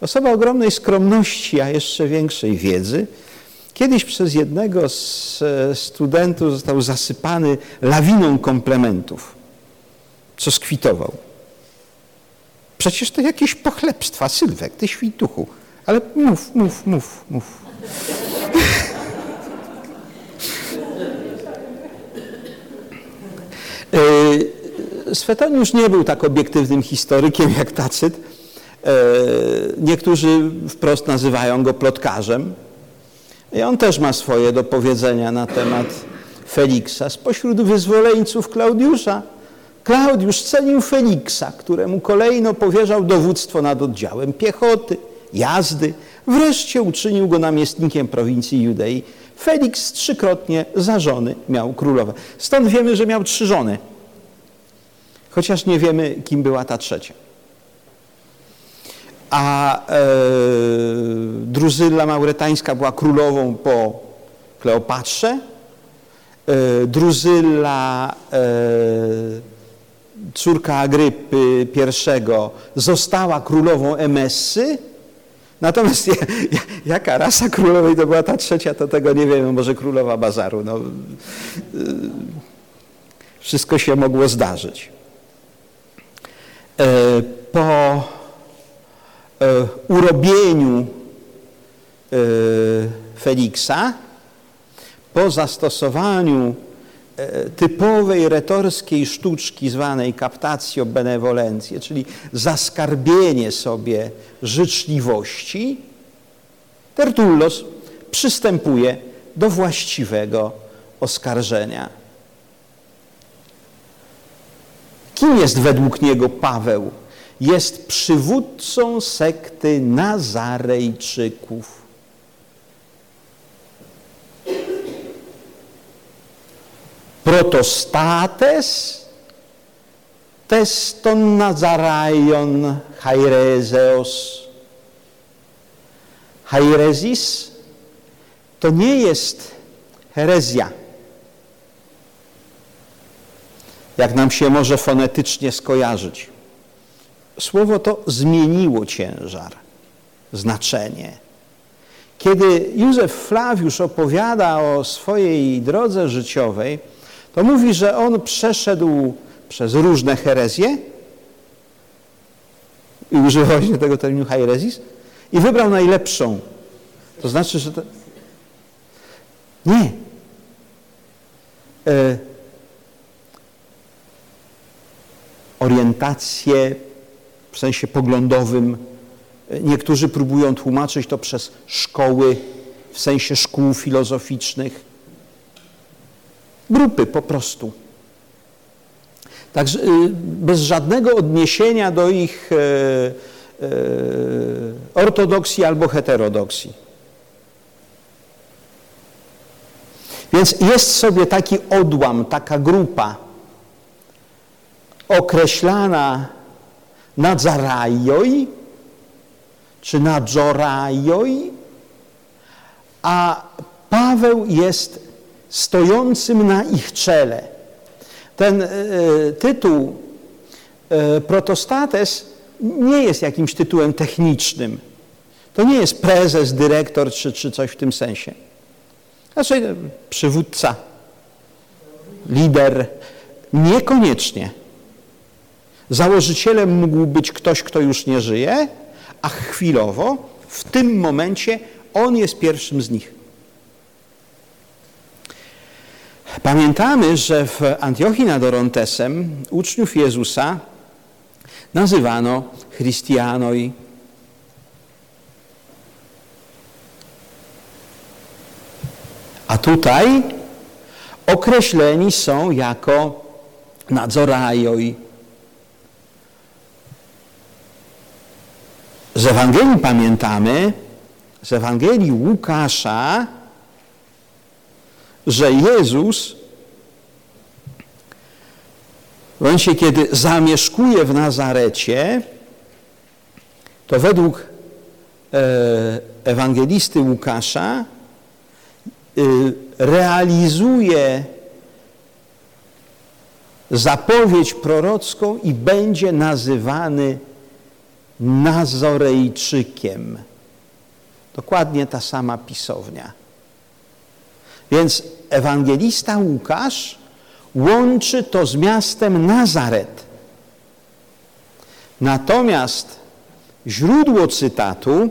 Osoba ogromnej skromności, a jeszcze większej wiedzy. Kiedyś przez jednego z e, studentów został zasypany lawiną komplementów, co skwitował. Przecież to jakieś pochlebstwa, Sylwek, ty śwituchu. Ale mów, mów, mów, mów. E, Swetoniusz nie był tak obiektywnym historykiem jak Tacyt, niektórzy wprost nazywają go plotkarzem. I on też ma swoje do powiedzenia na temat Feliksa. Spośród wyzwoleńców Klaudiusza, Klaudiusz cenił Feliksa, któremu kolejno powierzał dowództwo nad oddziałem piechoty, jazdy. Wreszcie uczynił go namiestnikiem prowincji Judei. Feliks trzykrotnie za żony miał królowe. Stąd wiemy, że miał trzy żony. Chociaż nie wiemy, kim była ta trzecia a e, Mauretańska była królową po Kleopatrze. E, e, córka Agrypy I, została królową Emessy. Natomiast ja, ja, jaka rasa królowej to była ta trzecia, to tego nie wiemy. Może królowa Bazaru. No, e, wszystko się mogło zdarzyć. E, po urobieniu e, Feliksa, po zastosowaniu e, typowej retorskiej sztuczki zwanej captatio benevolentie, czyli zaskarbienie sobie życzliwości, Tertullos przystępuje do właściwego oskarżenia. Kim jest według niego Paweł? Jest przywódcą sekty Nazarejczyków. Protostates teston Nazaraion hairezeos. Hairezis to nie jest herezja, jak nam się może fonetycznie skojarzyć. Słowo to zmieniło ciężar, znaczenie. Kiedy Józef Flawiusz opowiada o swojej drodze życiowej, to mówi, że on przeszedł przez różne herezje i używa właśnie tego terminu heresis i wybrał najlepszą. To znaczy, że to... Nie. E... Orientację w sensie poglądowym. Niektórzy próbują tłumaczyć to przez szkoły, w sensie szkół filozoficznych. Grupy po prostu. Także y, bez żadnego odniesienia do ich e, e, ortodoksji albo heterodoksji. Więc jest sobie taki odłam, taka grupa określana nadzarajoj czy nadzorajoj, a Paweł jest stojącym na ich czele. Ten y, tytuł y, protostates nie jest jakimś tytułem technicznym. To nie jest prezes, dyrektor czy, czy coś w tym sensie. Znaczy przywódca, lider, niekoniecznie. Założycielem mógł być ktoś, kto już nie żyje, a chwilowo, w tym momencie, on jest pierwszym z nich. Pamiętamy, że w Antiochii nad Orontesem uczniów Jezusa nazywano Christianoi. A tutaj określeni są jako nadzorajoi. Z Ewangelii pamiętamy, z Ewangelii Łukasza, że Jezus w momencie, kiedy zamieszkuje w Nazarecie, to według e, ewangelisty Łukasza e, realizuje zapowiedź prorocką i będzie nazywany Nazorejczykiem. Dokładnie ta sama pisownia. Więc ewangelista Łukasz łączy to z miastem Nazaret. Natomiast źródło cytatu,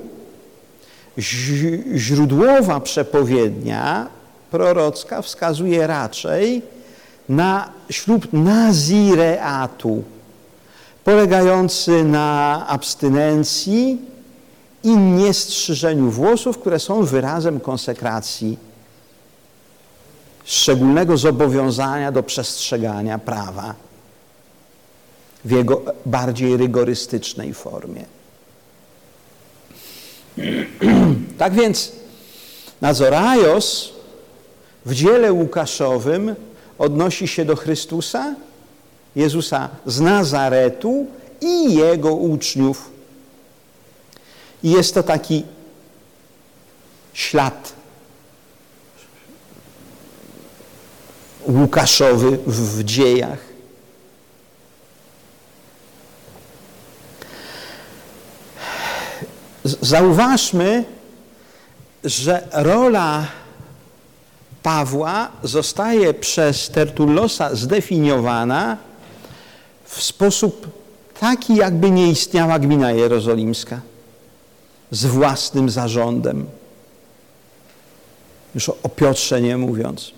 źródłowa przepowiednia prorocka wskazuje raczej na ślub nazireatu, polegający na abstynencji i niestrzyżeniu włosów, które są wyrazem konsekracji szczególnego zobowiązania do przestrzegania prawa w jego bardziej rygorystycznej formie. tak więc Nazorajos w dziele Łukaszowym odnosi się do Chrystusa, Jezusa z Nazaretu i Jego uczniów. I jest to taki ślad Łukaszowy w dziejach. Zauważmy, że rola Pawła zostaje przez Tertullosa zdefiniowana w sposób taki, jakby nie istniała gmina jerozolimska z własnym zarządem. Już o Piotrze nie mówiąc.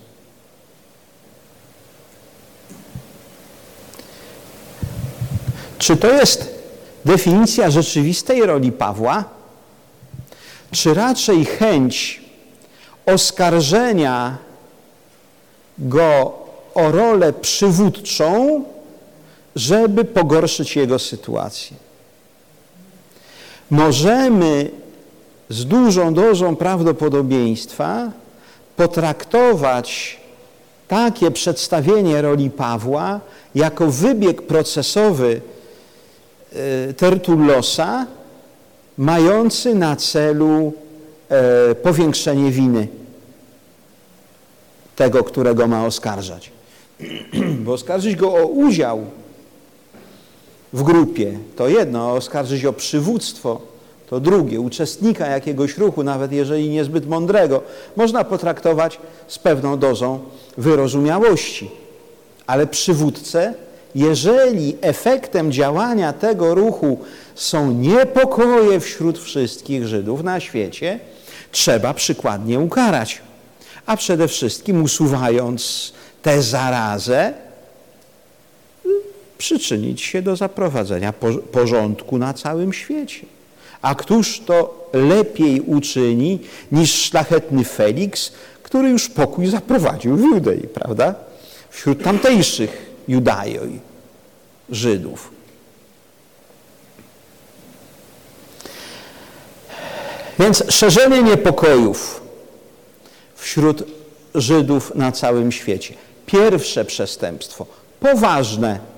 Czy to jest definicja rzeczywistej roli Pawła, czy raczej chęć oskarżenia go o rolę przywódczą, żeby pogorszyć jego sytuację? Możemy z dużą dozą prawdopodobieństwa potraktować takie przedstawienie roli Pawła jako wybieg procesowy E, Tertullosa mający na celu e, powiększenie winy tego, którego ma oskarżać. Bo oskarżyć go o udział w grupie to jedno, oskarżyć o przywództwo to drugie, uczestnika jakiegoś ruchu, nawet jeżeli niezbyt mądrego, można potraktować z pewną dozą wyrozumiałości. Ale przywódcę, jeżeli efektem działania tego ruchu są niepokoje wśród wszystkich Żydów na świecie, trzeba przykładnie ukarać. A przede wszystkim usuwając tę zarazę, przyczynić się do zaprowadzenia porządku na całym świecie. A któż to lepiej uczyni niż szlachetny Felix, który już pokój zaprowadził w Judei, prawda? Wśród tamtejszych Judajoj, Żydów. Więc szerzenie niepokojów wśród Żydów na całym świecie. Pierwsze przestępstwo, poważne.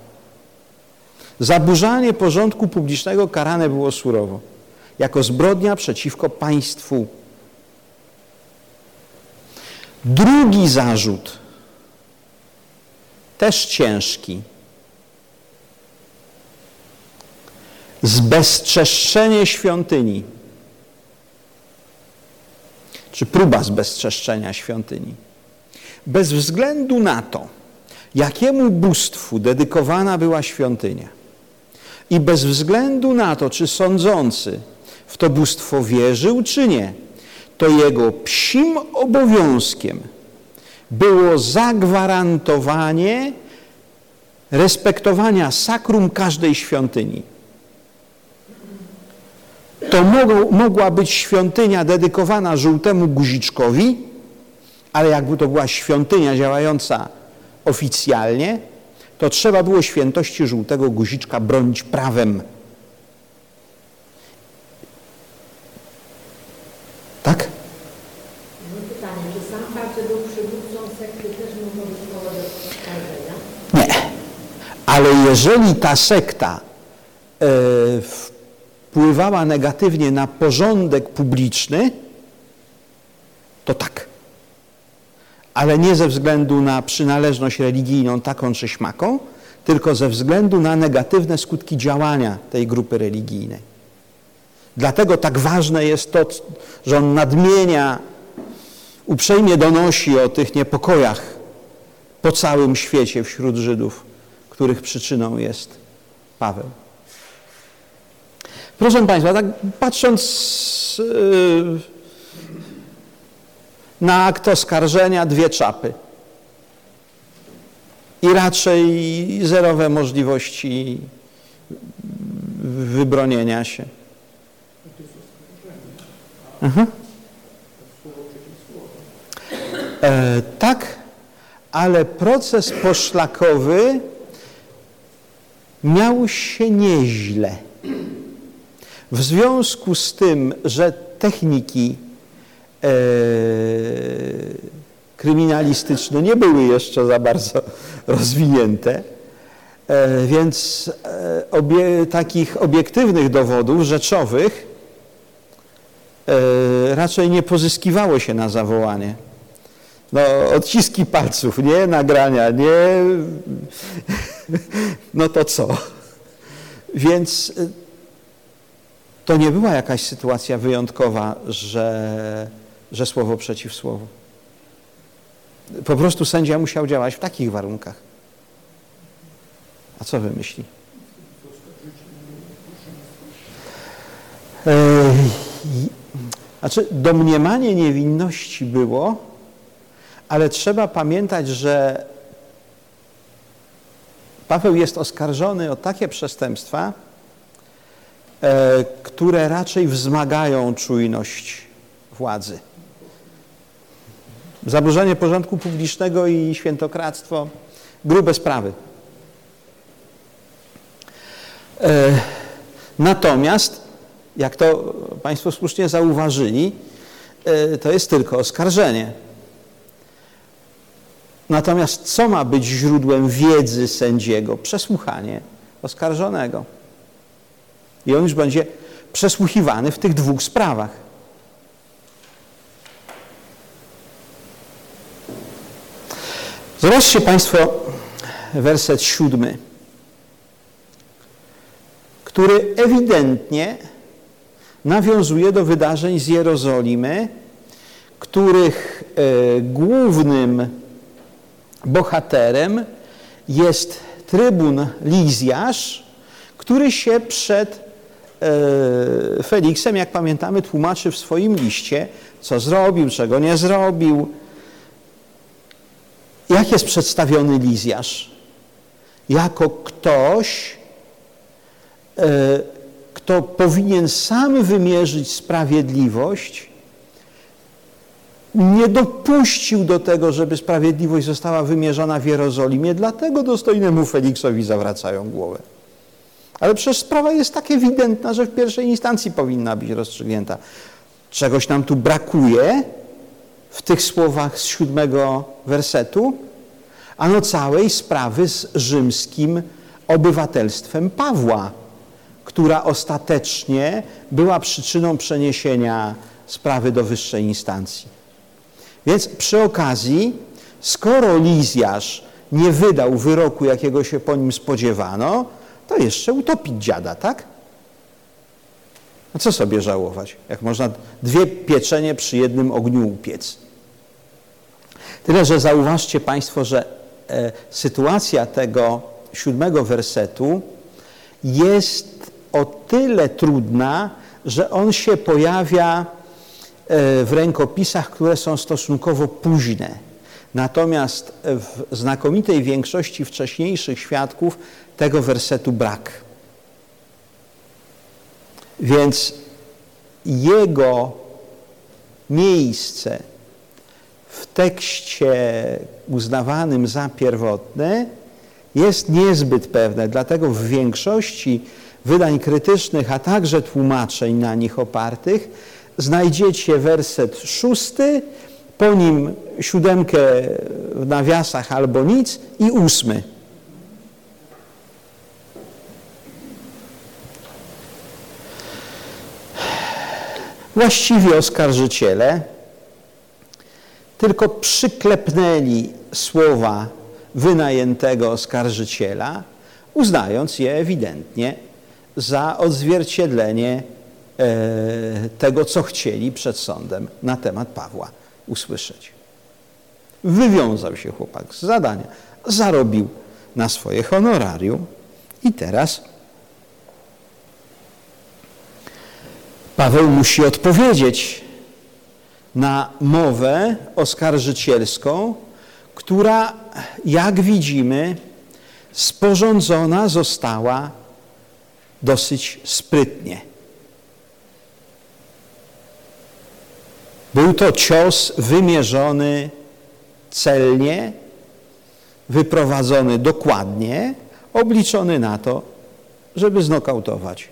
Zaburzanie porządku publicznego karane było surowo, jako zbrodnia przeciwko państwu. Drugi zarzut, też ciężki. Zbezczeszczenie świątyni czy próba zbezczeszczenia świątyni. Bez względu na to, jakiemu bóstwu dedykowana była świątynia i bez względu na to, czy sądzący w to bóstwo wierzył, czy nie, to jego psim obowiązkiem było zagwarantowanie respektowania sakrum każdej świątyni. To mogła być świątynia dedykowana żółtemu guziczkowi, ale jakby to była świątynia działająca oficjalnie, to trzeba było świętości żółtego guziczka bronić prawem. Tak? pytanie, czy sam fakt, że był przywódcą sekty też mógł być powodem oskarżenia? Nie. Ale jeżeli ta sekta e, wpływała negatywnie na porządek publiczny, to tak. Ale nie ze względu na przynależność religijną taką czy śmaką, tylko ze względu na negatywne skutki działania tej grupy religijnej. Dlatego tak ważne jest to, że on nadmienia, uprzejmie donosi o tych niepokojach po całym świecie wśród Żydów, których przyczyną jest Paweł. Proszę Państwa, tak patrząc yy, na akt oskarżenia, dwie czapy. I raczej zerowe możliwości wybronienia się. Aha. E, tak, ale proces poszlakowy miał się nieźle. W związku z tym, że techniki e, kryminalistyczne nie były jeszcze za bardzo rozwinięte, e, więc e, obie, takich obiektywnych dowodów rzeczowych e, raczej nie pozyskiwało się na zawołanie. No, odciski palców, nie nagrania, nie. No to co? Więc to nie była jakaś sytuacja wyjątkowa, że, że słowo przeciw słowu. Po prostu sędzia musiał działać w takich warunkach. A co wy myśli? Znaczy, domniemanie niewinności było, ale trzeba pamiętać, że Paweł jest oskarżony o takie przestępstwa, E, które raczej wzmagają czujność władzy. Zaburzenie porządku publicznego i świętokradztwo grube sprawy. E, natomiast, jak to Państwo słusznie zauważyli, e, to jest tylko oskarżenie. Natomiast co ma być źródłem wiedzy sędziego? Przesłuchanie oskarżonego. I on już będzie przesłuchiwany w tych dwóch sprawach. Zobaczcie Państwo werset siódmy, który ewidentnie nawiązuje do wydarzeń z Jerozolimy, których e, głównym bohaterem jest trybun Lizjasz, który się przed e, Feliksem, jak pamiętamy, tłumaczy w swoim liście, co zrobił, czego nie zrobił. Jak jest przedstawiony Lizjasz? Jako ktoś, e, kto powinien sam wymierzyć sprawiedliwość, nie dopuścił do tego, żeby sprawiedliwość została wymierzona w Jerozolimie, dlatego dostojnemu Feliksowi zawracają głowę. Ale przecież sprawa jest tak ewidentna, że w pierwszej instancji powinna być rozstrzygnięta. Czegoś nam tu brakuje w tych słowach z siódmego wersetu, ano całej sprawy z rzymskim obywatelstwem Pawła, która ostatecznie była przyczyną przeniesienia sprawy do wyższej instancji. Więc przy okazji, skoro Lizjasz nie wydał wyroku, jakiego się po nim spodziewano, to jeszcze utopić dziada, tak? A co sobie żałować, jak można dwie pieczenie przy jednym ogniu upiec? Tyle, że zauważcie Państwo, że e, sytuacja tego siódmego wersetu jest o tyle trudna, że on się pojawia E, w rękopisach, które są stosunkowo późne. Natomiast w znakomitej większości wcześniejszych świadków tego wersetu brak. Więc jego miejsce w tekście uznawanym za pierwotne jest niezbyt pewne, dlatego w większości wydań krytycznych, a także tłumaczeń na nich opartych, znajdziecie werset szósty, po nim siódemkę w nawiasach albo nic i ósmy. Właściwie oskarżyciele tylko przyklepnęli słowa wynajętego oskarżyciela, uznając je ewidentnie za odzwierciedlenie E, tego, co chcieli przed sądem na temat Pawła usłyszeć. Wywiązał się chłopak z zadania, zarobił na swoje honorarium i teraz Paweł musi odpowiedzieć na mowę oskarżycielską, która, jak widzimy, sporządzona została dosyć sprytnie. Był to cios wymierzony celnie, wyprowadzony dokładnie, obliczony na to, żeby znokautować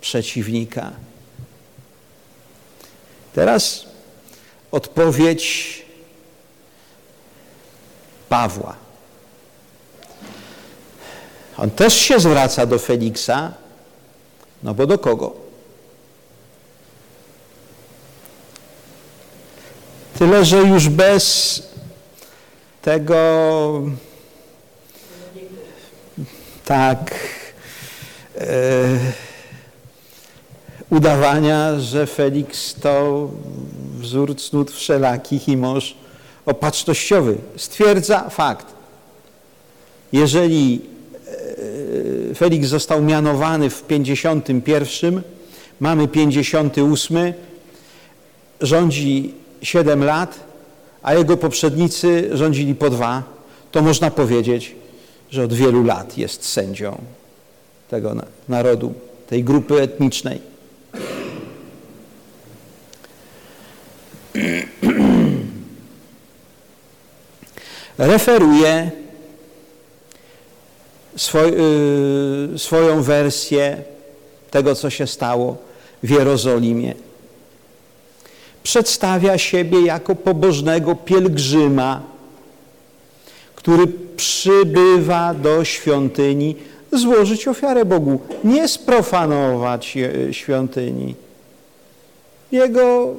przeciwnika. Teraz odpowiedź Pawła. On też się zwraca do Feliksa, no bo do kogo? Tyle, że już bez tego tak e, udawania, że Felix to wzór cnót wszelakich i mąż opatrznościowy. Stwierdza fakt. Jeżeli e, Felix został mianowany w 51, mamy 58, rządzi 7 lat, a jego poprzednicy rządzili po dwa, to można powiedzieć, że od wielu lat jest sędzią tego narodu, tej grupy etnicznej. Referuje swoj, yy, swoją wersję tego, co się stało w Jerozolimie przedstawia siebie jako pobożnego pielgrzyma, który przybywa do świątyni złożyć ofiarę Bogu, nie sprofanować świątyni. Jego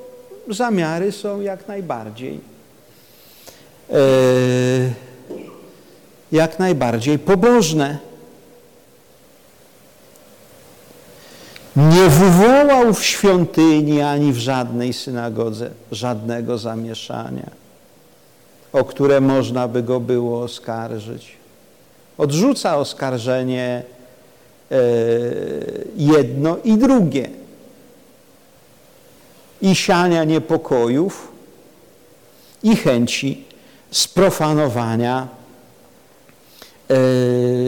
zamiary są jak najbardziej e, jak najbardziej pobożne. Nie wywołał w świątyni ani w żadnej synagodze żadnego zamieszania, o które można by go było oskarżyć. Odrzuca oskarżenie e, jedno i drugie. I siania niepokojów, i chęci sprofanowania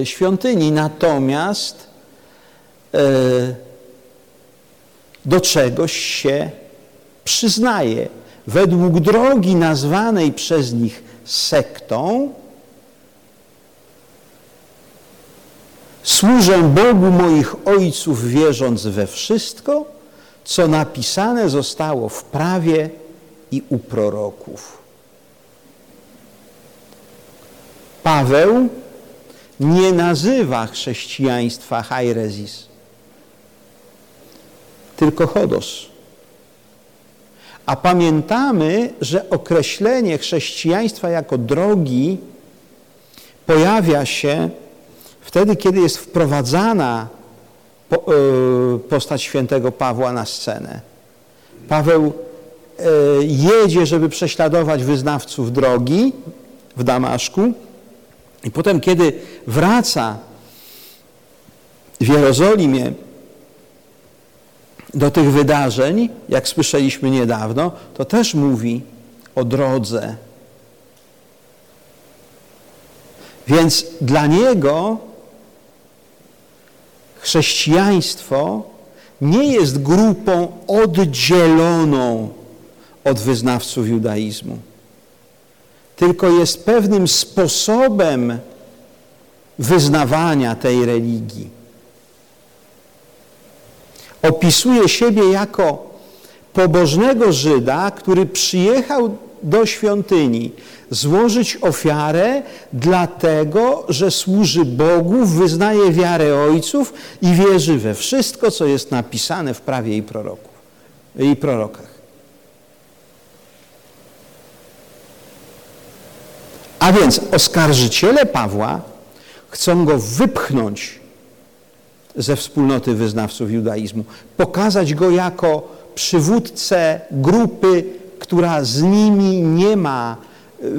e, świątyni. Natomiast e, do czegoś się przyznaje. Według drogi nazwanej przez nich sektą, służę Bogu moich ojców, wierząc we wszystko, co napisane zostało w prawie i u proroków. Paweł nie nazywa chrześcijaństwa hairesis, tylko chodos. A pamiętamy, że określenie chrześcijaństwa jako drogi pojawia się wtedy, kiedy jest wprowadzana e, postać świętego Pawła na scenę. Paweł e, jedzie, żeby prześladować wyznawców drogi w Damaszku i potem, kiedy wraca w Jerozolimie do tych wydarzeń, jak słyszeliśmy niedawno, to też mówi o drodze. Więc dla niego chrześcijaństwo nie jest grupą oddzieloną od wyznawców judaizmu tylko jest pewnym sposobem wyznawania tej religii. Opisuje siebie jako pobożnego Żyda, który przyjechał do świątyni złożyć ofiarę dlatego, że służy Bogu, wyznaje wiarę ojców i wierzy we wszystko, co jest napisane w prawie i, proroków, i prorokach. A więc oskarżyciele Pawła chcą go wypchnąć ze wspólnoty wyznawców judaizmu, pokazać go jako przywódcę grupy, która z nimi nie ma y,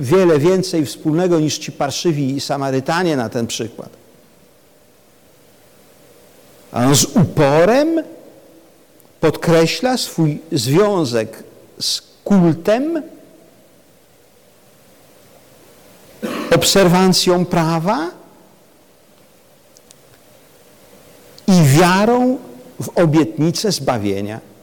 wiele więcej wspólnego niż ci parszywi Samarytanie na ten przykład. A on z uporem podkreśla swój związek z kultem, obserwancją prawa i wiarą w obietnicę zbawienia.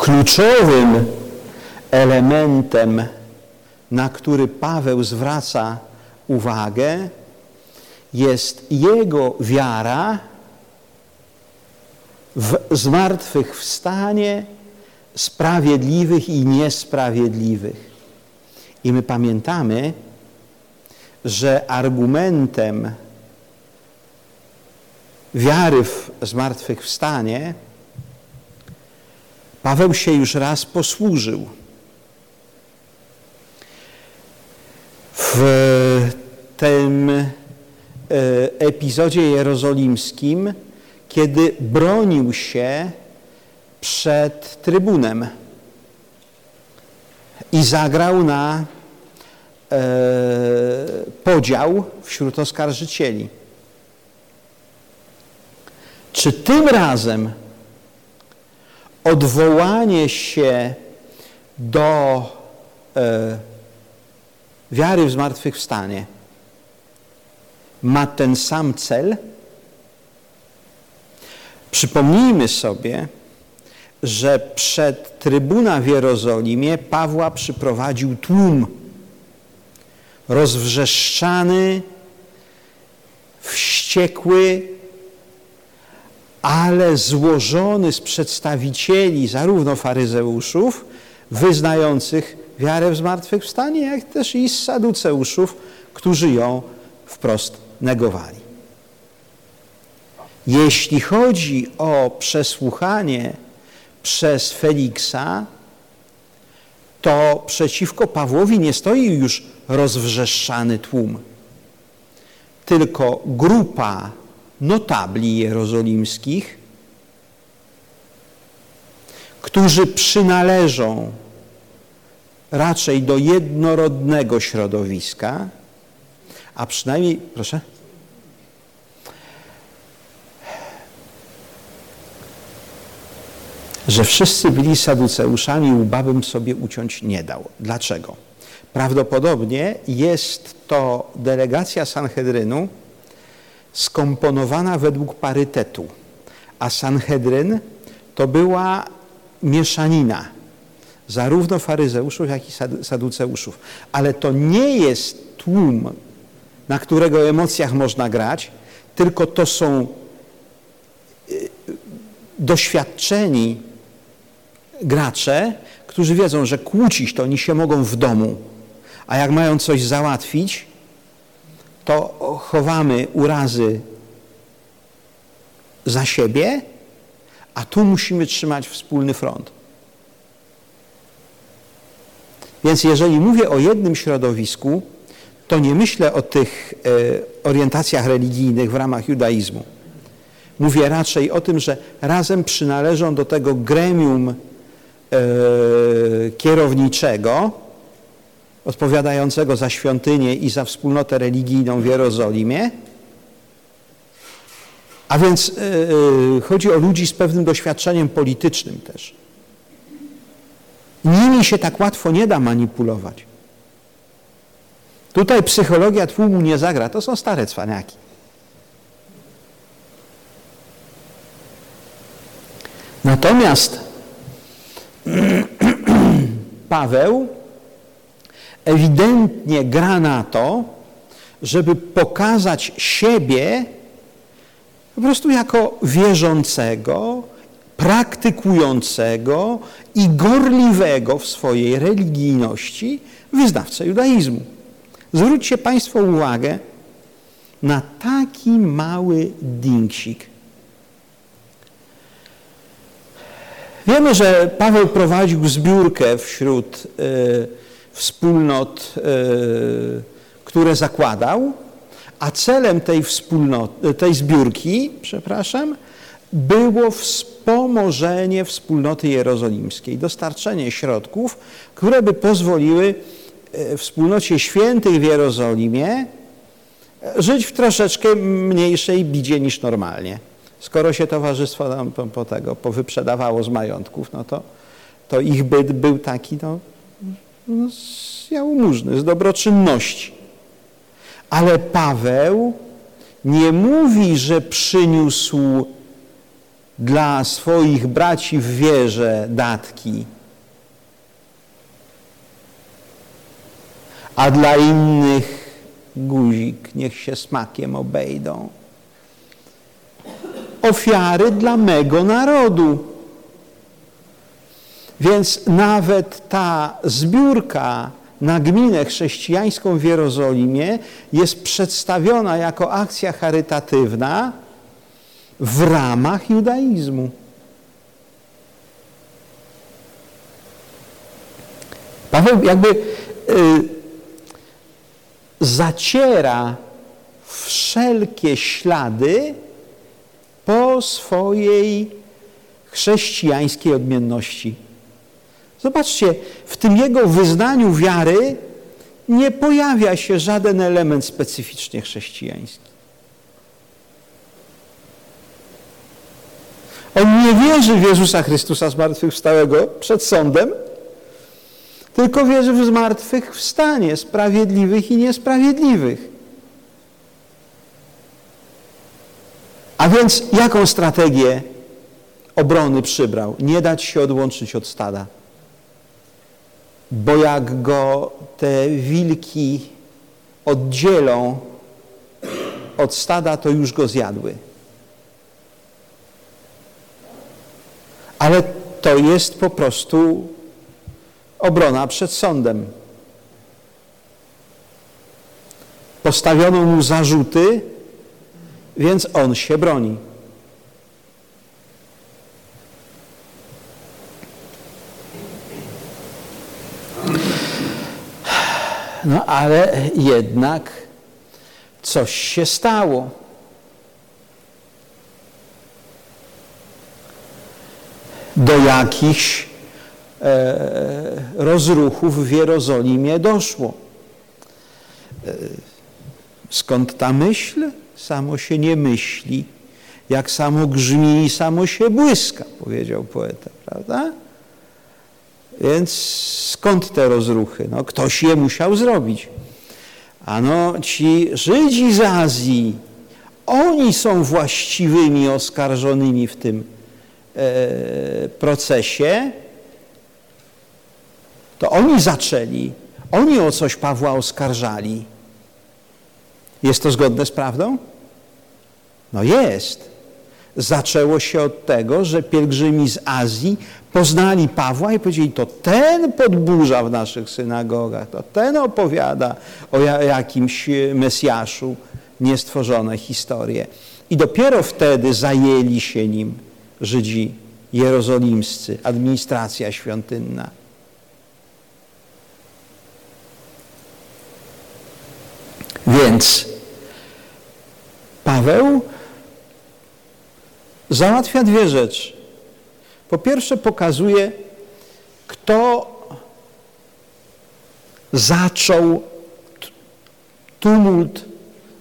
Kluczowym elementem, na który Paweł zwraca uwagę, jest jego wiara w zmartwychwstanie sprawiedliwych i niesprawiedliwych. I my pamiętamy, że argumentem wiary w zmartwychwstanie Paweł się już raz posłużył. W tym e, epizodzie jerozolimskim kiedy bronił się przed trybunem i zagrał na e, podział wśród oskarżycieli. Czy tym razem odwołanie się do e, wiary w zmartwychwstanie ma ten sam cel? Przypomnijmy sobie, że przed trybuna w Jerozolimie Pawła przyprowadził tłum rozwrzeszczany, wściekły, ale złożony z przedstawicieli zarówno faryzeuszów, wyznających wiarę w zmartwychwstanie, jak też i z saduceuszów, którzy ją wprost negowali. Jeśli chodzi o przesłuchanie przez Feliksa, to przeciwko Pawłowi nie stoi już rozwrzeszczany tłum, tylko grupa notabli jerozolimskich, którzy przynależą raczej do jednorodnego środowiska, a przynajmniej, proszę, że wszyscy byli saduceuszami, łba bym sobie uciąć nie dał. Dlaczego? Prawdopodobnie jest to delegacja Sanhedrynu skomponowana według parytetu, a Sanhedryn to była mieszanina zarówno faryzeuszów, jak i saduceuszów. Ale to nie jest tłum, na którego emocjach można grać, tylko to są y, doświadczeni gracze, którzy wiedzą, że kłócić to oni się mogą w domu, a jak mają coś załatwić, to chowamy urazy za siebie, a tu musimy trzymać wspólny front. Więc jeżeli mówię o jednym środowisku, to nie myślę o tych e, orientacjach religijnych w ramach judaizmu. Mówię raczej o tym, że razem przynależą do tego gremium e, kierowniczego, odpowiadającego za świątynię i za wspólnotę religijną w Jerozolimie. A więc e, chodzi o ludzi z pewnym doświadczeniem politycznym też. Nimi się tak łatwo nie da manipulować. Tutaj psychologia tłumu nie zagra. To są stare cwaniaki. Natomiast Paweł ewidentnie gra na to, żeby pokazać siebie po prostu jako wierzącego, praktykującego i gorliwego w swojej religijności wyznawcę judaizmu. Zwróćcie Państwo uwagę na taki mały dinksik. Wiemy, że Paweł prowadził zbiórkę wśród y, wspólnot, y, które zakładał, a celem tej, wspólnoty, tej zbiórki, przepraszam, było wspomożenie wspólnoty jerozolimskiej, dostarczenie środków, które by pozwoliły e, wspólnocie świętych w Jerozolimie e, żyć w troszeczkę mniejszej bidzie niż normalnie. Skoro się towarzystwo tam po, po tego powyprzedawało z majątków, no to, to ich byt był taki no, z jałmużny, z dobroczynności. Ale Paweł nie mówi, że przyniósł dla swoich braci w wierze datki, a dla innych guzik, niech się smakiem obejdą. Ofiary dla mego narodu. Więc nawet ta zbiórka na gminę chrześcijańską w Jerozolimie jest przedstawiona jako akcja charytatywna, w ramach judaizmu. Paweł jakby y, zaciera wszelkie ślady po swojej chrześcijańskiej odmienności. Zobaczcie, w tym jego wyznaniu wiary nie pojawia się żaden element specyficznie chrześcijański. On nie wierzy w Jezusa Chrystusa zmartwychwstałego przed sądem, tylko wierzy w zmartwychwstanie sprawiedliwych i niesprawiedliwych. A więc jaką strategię obrony przybrał? Nie dać się odłączyć od stada. Bo jak go te wilki oddzielą od stada, to już go zjadły. ale to jest po prostu obrona przed sądem. Postawiono mu zarzuty, więc on się broni. No ale jednak coś się stało. Do jakichś e, rozruchów w Jerozolimie doszło. E, skąd ta myśl? Samo się nie myśli. Jak samo grzmi, samo się błyska, powiedział poeta, prawda? Więc skąd te rozruchy? No, ktoś je musiał zrobić. Ano ci Żydzi z Azji, oni są właściwymi oskarżonymi w tym e, procesie. To oni zaczęli, oni o coś Pawła oskarżali. Jest to zgodne z prawdą? No jest. Zaczęło się od tego, że pielgrzymi z Azji poznali Pawła i powiedzieli, to ten podburza w naszych synagogach, to ten opowiada o jakimś Mesjaszu, niestworzone historie. I dopiero wtedy zajęli się nim Żydzi jerozolimscy, administracja świątynna. Więc Paweł załatwia dwie rzeczy. Po pierwsze pokazuje, kto zaczął tumult,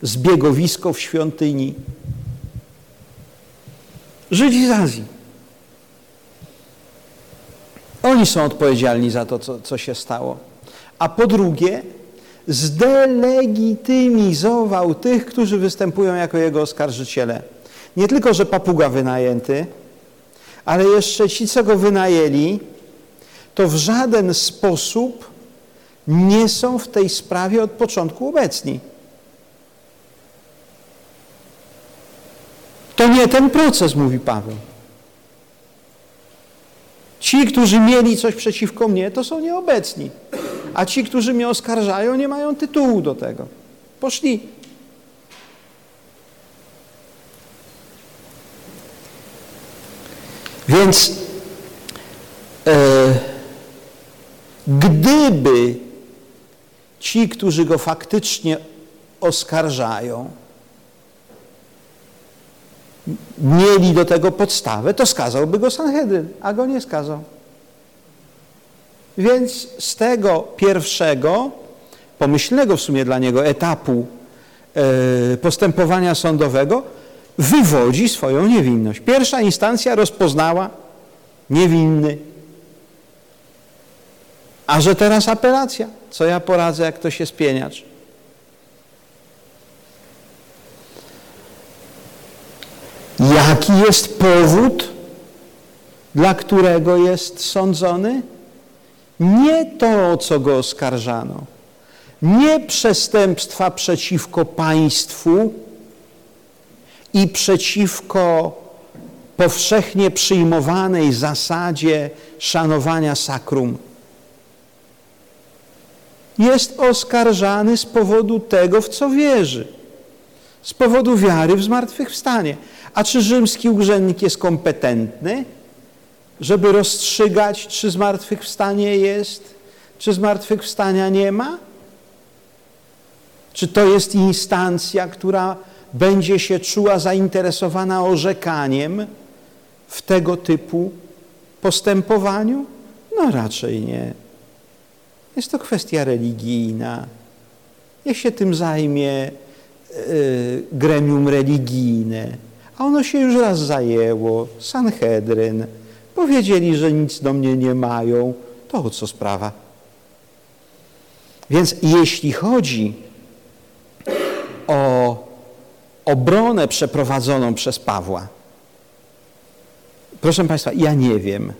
zbiegowisko w świątyni. Żydzi z Azji. Oni są odpowiedzialni za to, co, co się stało. A po drugie, zdelegitymizował tych, którzy występują jako jego oskarżyciele. Nie tylko, że papuga wynajęty, ale jeszcze ci, co go wynajęli, to w żaden sposób nie są w tej sprawie od początku obecni. To nie ten proces, mówi Paweł. Ci, którzy mieli coś przeciwko mnie, to są nieobecni. A ci, którzy mnie oskarżają, nie mają tytułu do tego. Poszli. Więc e, gdyby ci, którzy go faktycznie oskarżają, mieli do tego podstawę, to skazałby go Sanhedryn, a go nie skazał. Więc z tego pierwszego, pomyślnego w sumie dla niego etapu e, postępowania sądowego, wywodzi swoją niewinność. Pierwsza instancja rozpoznała niewinny. A że teraz apelacja. Co ja poradzę, jak to się spieniacz? Jaki jest powód, dla którego jest sądzony? Nie to, o co go oskarżano. Nie przestępstwa przeciwko państwu i przeciwko powszechnie przyjmowanej zasadzie szanowania sakrum. Jest oskarżany z powodu tego, w co wierzy. Z powodu wiary w zmartwychwstanie. A czy rzymski urzędnik jest kompetentny, żeby rozstrzygać, czy zmartwychwstanie jest, czy zmartwychwstania nie ma? Czy to jest instancja, która będzie się czuła zainteresowana orzekaniem w tego typu postępowaniu? No raczej nie. Jest to kwestia religijna. Niech się tym zajmie y, gremium religijne. A ono się już raz zajęło, Sanhedryn. Powiedzieli, że nic do mnie nie mają. To o co sprawa? Więc jeśli chodzi o obronę przeprowadzoną przez Pawła, proszę Państwa, ja nie wiem,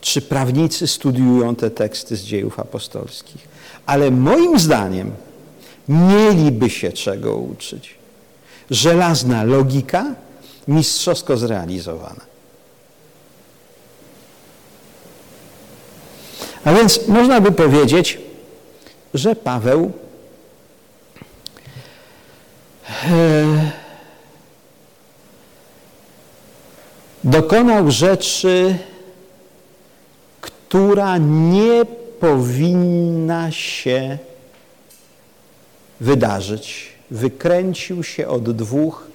czy prawnicy studiują te teksty z dziejów apostolskich, ale moim zdaniem mieliby się czego uczyć. Żelazna logika, mistrzowsko zrealizowana. A więc można by powiedzieć, że Paweł dokonał rzeczy, która nie powinna się wydarzyć. Wykręcił się od dwóch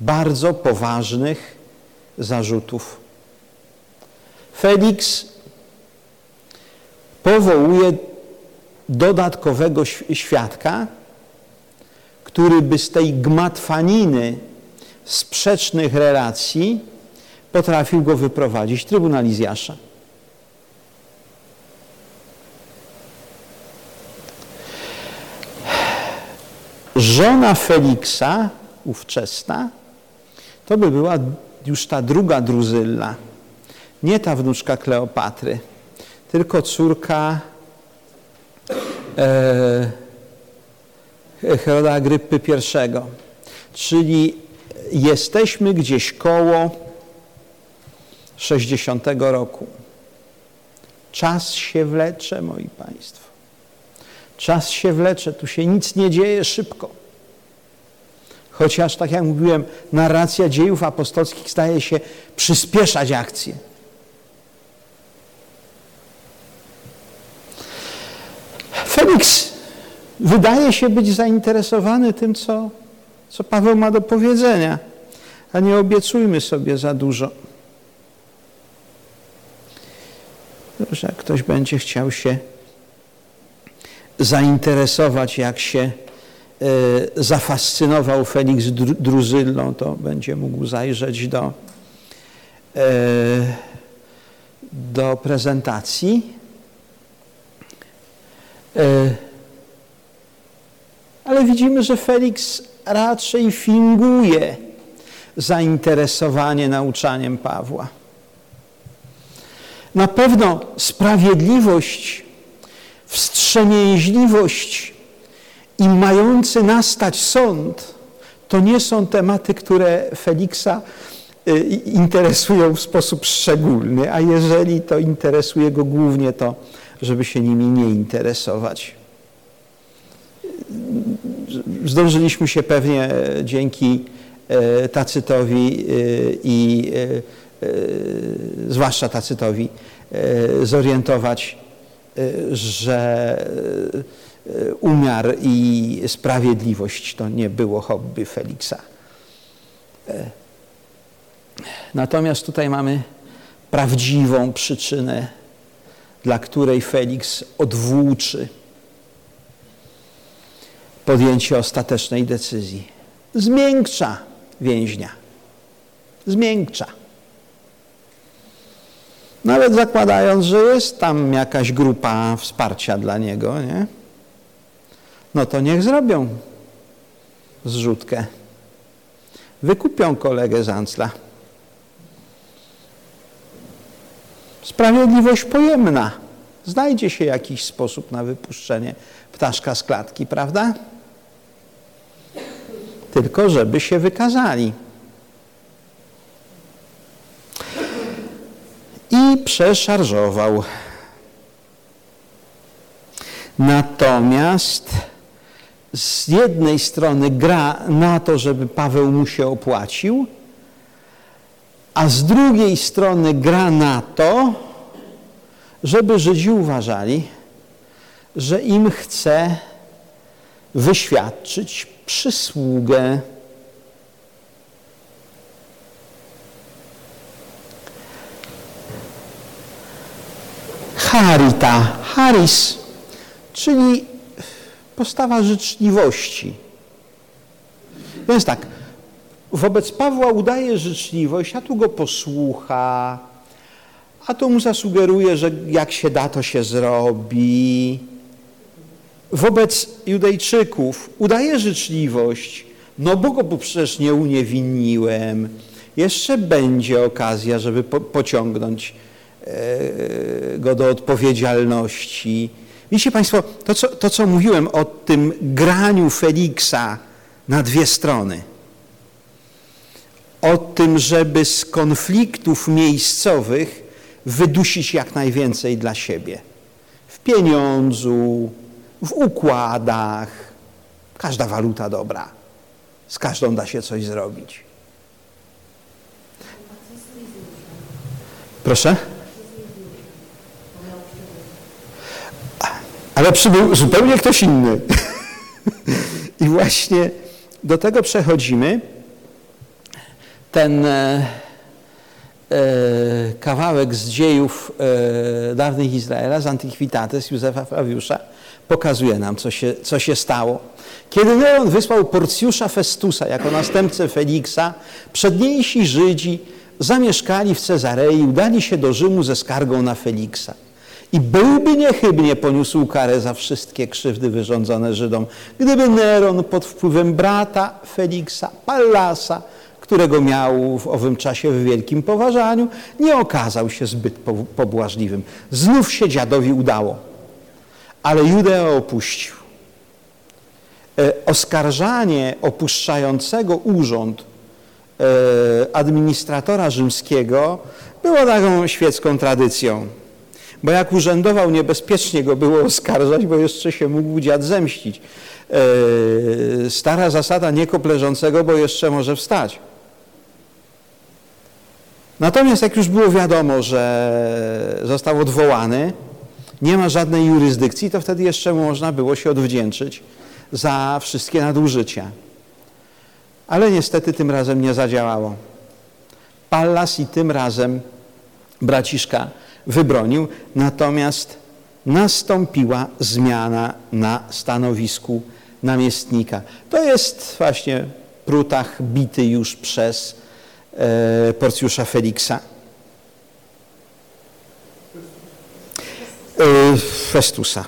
bardzo poważnych zarzutów. Felix powołuje dodatkowego świadka, który by z tej gmatwaniny sprzecznych relacji potrafił go wyprowadzić, trybunal Izjasza. Żona Feliksa, ówczesna, to by była już ta druga Druzylla, nie ta wnuczka Kleopatry, tylko córka e, Heroda Agrypy I. Czyli jesteśmy gdzieś koło 60 roku. Czas się wlecze, moi Państwo. Czas się wlecze, tu się nic nie dzieje szybko. Chociaż, tak jak mówiłem, narracja dziejów apostolskich staje się przyspieszać akcję. Felix wydaje się być zainteresowany tym, co, co Paweł ma do powiedzenia, a nie obiecujmy sobie za dużo. Że ktoś będzie chciał się zainteresować, jak się e, zafascynował Felix Druzyllą, to będzie mógł zajrzeć do, e, do prezentacji. E, ale widzimy, że Felix raczej finguje zainteresowanie nauczaniem Pawła. Na pewno sprawiedliwość, wstrzemięźliwość i mający nastać sąd to nie są tematy, które Feliksa y, interesują w sposób szczególny, a jeżeli to interesuje go głównie, to żeby się nimi nie interesować. Zdążyliśmy się pewnie dzięki e, Tacytowi e, i e, zwłaszcza Tacytowi zorientować, że umiar i sprawiedliwość to nie było hobby Feliksa. Natomiast tutaj mamy prawdziwą przyczynę dla której Felix odwłóczy podjęcie ostatecznej decyzji. Zmiękcza więźnia. Zmiękcza. Nawet zakładając, że jest tam jakaś grupa wsparcia dla niego, nie? no to niech zrobią zrzutkę. Wykupią kolegę z Ancla. Sprawiedliwość pojemna. Znajdzie się jakiś sposób na wypuszczenie ptaszka z klatki, prawda? Tylko żeby się wykazali. I przeszarżował. Natomiast z jednej strony gra na to, żeby Paweł mu się opłacił, a z drugiej strony gra na to, żeby Żydzi uważali, że im chce wyświadczyć przysługę. Harita, haris, czyli postawa życzliwości. Więc tak, wobec Pawła udaje życzliwość, a tu go posłucha, a tu mu zasugeruje, że jak się da, to się zrobi. Wobec Judejczyków udaje życzliwość, no bo go przecież nie uniewinniłem. Jeszcze będzie okazja, żeby po pociągnąć e, go do odpowiedzialności. Widzicie Państwo, to co, to co mówiłem o tym graniu Feliksa na dwie strony – o tym, żeby z konfliktów miejscowych wydusić jak najwięcej dla siebie. W pieniądzu, w układach. Każda waluta dobra. Z każdą da się coś zrobić. Proszę? Ale przybył zupełnie ktoś inny. I właśnie do tego przechodzimy. Ten e, e, kawałek z dziejów e, dawnych Izraela, z Antiquitates Józefa Flawiusza, pokazuje nam, co się, co się stało. Kiedy Neron wysłał Porcjusza Festusa jako następcę Feliksa, przedniejsi Żydzi zamieszkali w Cezarei udali się do Rzymu ze skargą na Feliksa. I byłby niechybnie poniósł karę za wszystkie krzywdy wyrządzone Żydom, gdyby Neron pod wpływem brata Feliksa, Pallasa, którego miał w owym czasie w wielkim poważaniu, nie okazał się zbyt pobłażliwym. Znów się dziadowi udało, ale Judeę opuścił. E, oskarżanie opuszczającego urząd e, administratora rzymskiego było taką świecką tradycją. Bo jak urzędował, niebezpiecznie go było oskarżać, bo jeszcze się mógł dziad zemścić. E, stara zasada nie kop leżącego, bo jeszcze może wstać. Natomiast jak już było wiadomo, że został odwołany, nie ma żadnej jurysdykcji, to wtedy jeszcze można było się odwdzięczyć za wszystkie nadużycia. Ale niestety tym razem nie zadziałało. Pallas i tym razem braciszka wybronił, natomiast nastąpiła zmiana na stanowisku namiestnika. To jest właśnie Prutach bity już przez e, Porcjusza Feliksa. Festusa.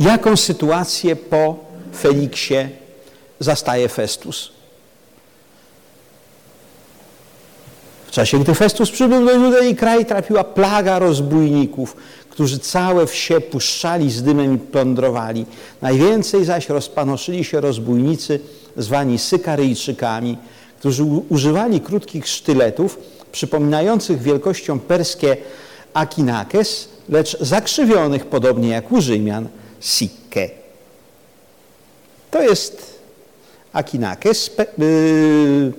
Jaką sytuację po Feliksie zastaje Festus? W czasie, gdy Festus przybył do Judei, kraj trapiła plaga rozbójników, którzy całe wsie puszczali z dymem i plądrowali. Najwięcej zaś rozpanoszyli się rozbójnicy zwani Sykaryjczykami, którzy używali krótkich sztyletów, przypominających wielkością perskie akinakes, lecz zakrzywionych podobnie jak u Rzymian, sikke. To jest akinakes, yy,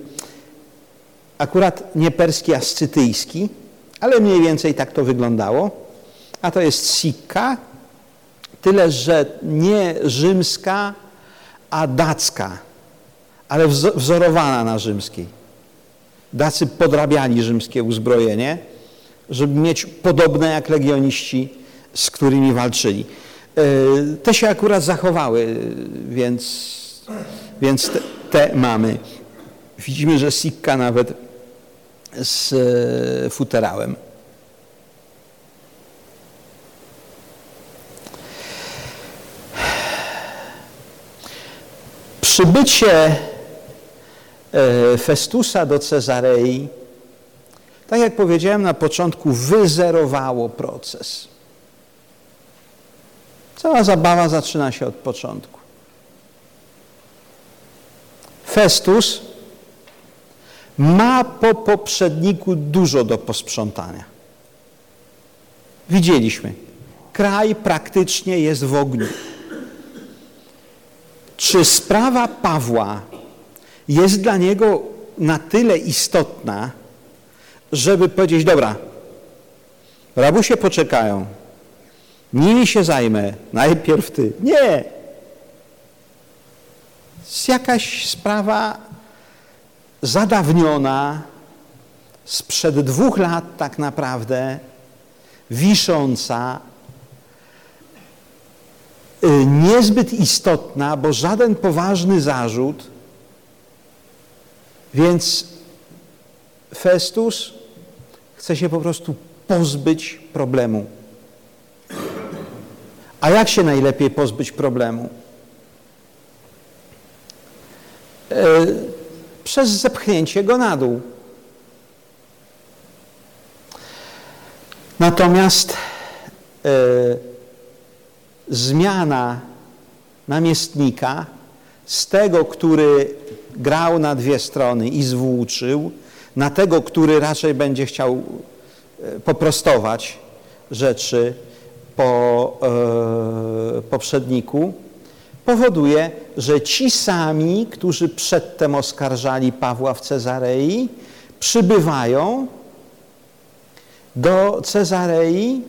akurat nie perski, a scytyjski, ale mniej więcej tak to wyglądało. A to jest sikka, tyle że nie rzymska, a dacka, ale wzorowana na rzymskiej. Dacy podrabiali rzymskie uzbrojenie, żeby mieć podobne jak legioniści, z którymi walczyli. E, te się akurat zachowały, więc, więc te, te mamy. Widzimy, że sikka nawet z e, futerałem. Przybycie Festusa do Cezarei, tak jak powiedziałem na początku, wyzerowało proces. Cała zabawa zaczyna się od początku. Festus ma po poprzedniku dużo do posprzątania. Widzieliśmy. Kraj praktycznie jest w ogniu. Czy sprawa Pawła jest dla niego na tyle istotna, żeby powiedzieć, dobra, rabusie poczekają, nimi się zajmę, najpierw ty. Nie. Jest jakaś sprawa zadawniona, sprzed dwóch lat tak naprawdę, wisząca, y, niezbyt istotna, bo żaden poważny zarzut, więc Festus chce się po prostu pozbyć problemu. A jak się najlepiej pozbyć problemu? E, przez zepchnięcie go na dół. Natomiast e, zmiana namiestnika z tego, który grał na dwie strony i zwłóczył, na tego, który raczej będzie chciał e, poprostować rzeczy po e, poprzedniku, powoduje, że ci sami, którzy przedtem oskarżali Pawła w Cezarei, przybywają do Cezarei,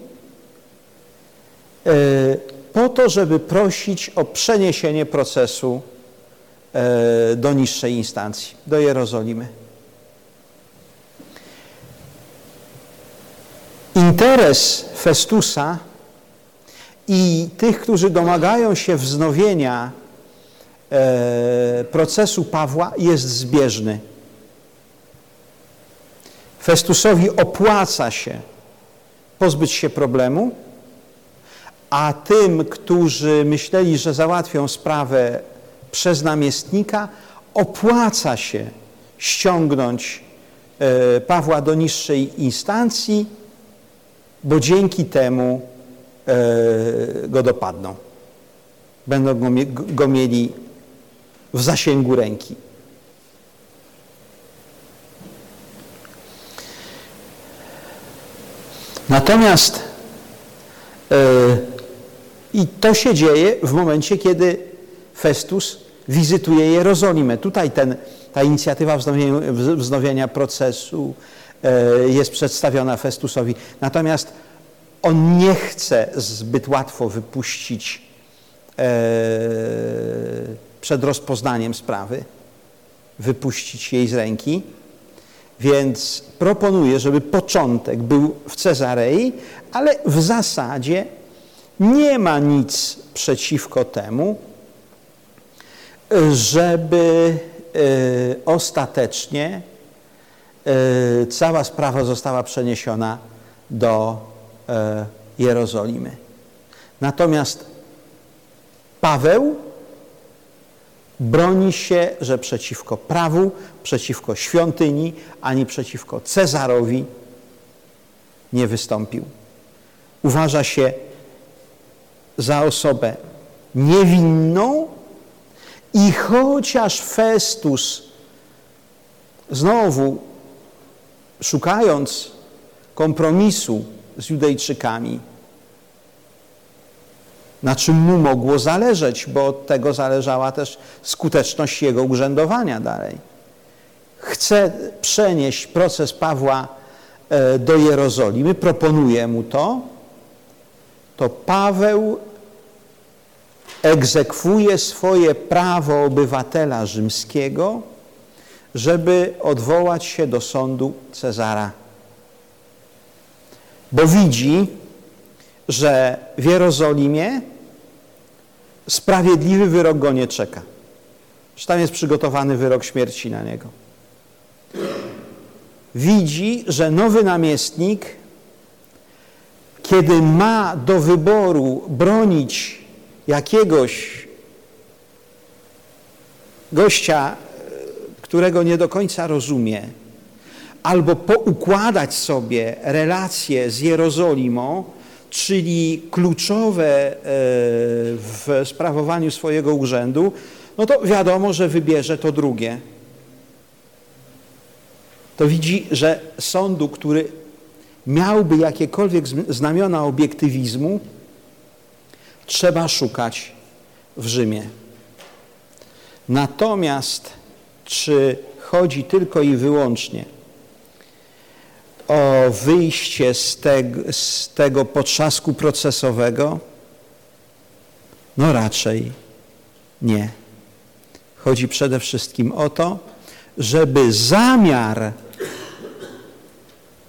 e, po to, żeby prosić o przeniesienie procesu do niższej instancji, do Jerozolimy. Interes Festusa i tych, którzy domagają się wznowienia e, procesu Pawła jest zbieżny. Festusowi opłaca się pozbyć się problemu, a tym, którzy myśleli, że załatwią sprawę przez namiestnika, opłaca się ściągnąć e, Pawła do niższej instancji, bo dzięki temu e, go dopadną. Będą go, mieli w zasięgu ręki. Natomiast yy, i to się dzieje w momencie, kiedy Festus wizytuje Jerozolimę. Tutaj ten, ta inicjatywa wznowienia, wznowienia procesu yy, jest przedstawiona Festusowi. Natomiast on nie chce zbyt łatwo wypuścić yy, przed rozpoznaniem sprawy, wypuścić jej z ręki. Więc proponuję, żeby początek był w Cezarei, ale w zasadzie nie ma nic przeciwko temu, żeby y, ostatecznie y, cała sprawa została przeniesiona do y, Jerozolimy. Natomiast Paweł broni się, że przeciwko prawu, przeciwko świątyni, ani przeciwko Cezarowi nie wystąpił. Uważa się za osobę niewinną i chociaż Festus znowu szukając kompromisu z Judejczykami, na czym mu mogło zależeć, bo od tego zależała też skuteczność jego urzędowania dalej. Chce przenieść proces Pawła e, do Jerozolimy, proponuje mu to, to Paweł egzekwuje swoje prawo obywatela rzymskiego, żeby odwołać się do sądu Cezara. Bo widzi, że w Jerozolimie sprawiedliwy wyrok go nie czeka. Że tam jest przygotowany wyrok śmierci na niego. Widzi, że nowy namiestnik, kiedy ma do wyboru bronić jakiegoś gościa, którego nie do końca rozumie, albo poukładać sobie relacje z Jerozolimą, czyli kluczowe e, w sprawowaniu swojego urzędu, no to wiadomo, że wybierze to drugie. To widzi, że sądu, który miałby jakiekolwiek znamiona obiektywizmu, trzeba szukać w Rzymie. Natomiast czy chodzi tylko i wyłącznie o wyjście z tego, z tego potrzasku procesowego? No raczej nie. Chodzi przede wszystkim o to, żeby zamiar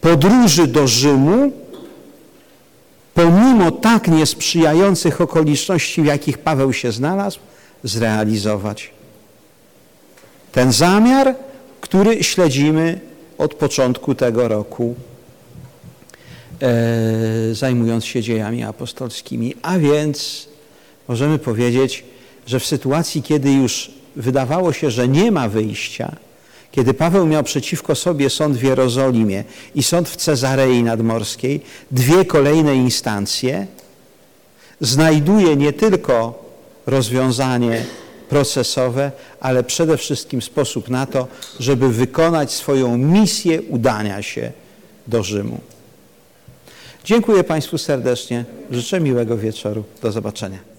podróży do Rzymu, pomimo tak niesprzyjających okoliczności, w jakich Paweł się znalazł, zrealizować. Ten zamiar, który śledzimy od początku tego roku, e, zajmując się dziejami apostolskimi. A więc możemy powiedzieć, że w sytuacji, kiedy już wydawało się, że nie ma wyjścia, kiedy Paweł miał przeciwko sobie sąd w Jerozolimie i sąd w Cezarei Nadmorskiej, dwie kolejne instancje, znajduje nie tylko rozwiązanie procesowe, ale przede wszystkim sposób na to, żeby wykonać swoją misję udania się do Rzymu. Dziękuję Państwu serdecznie. Życzę miłego wieczoru. Do zobaczenia.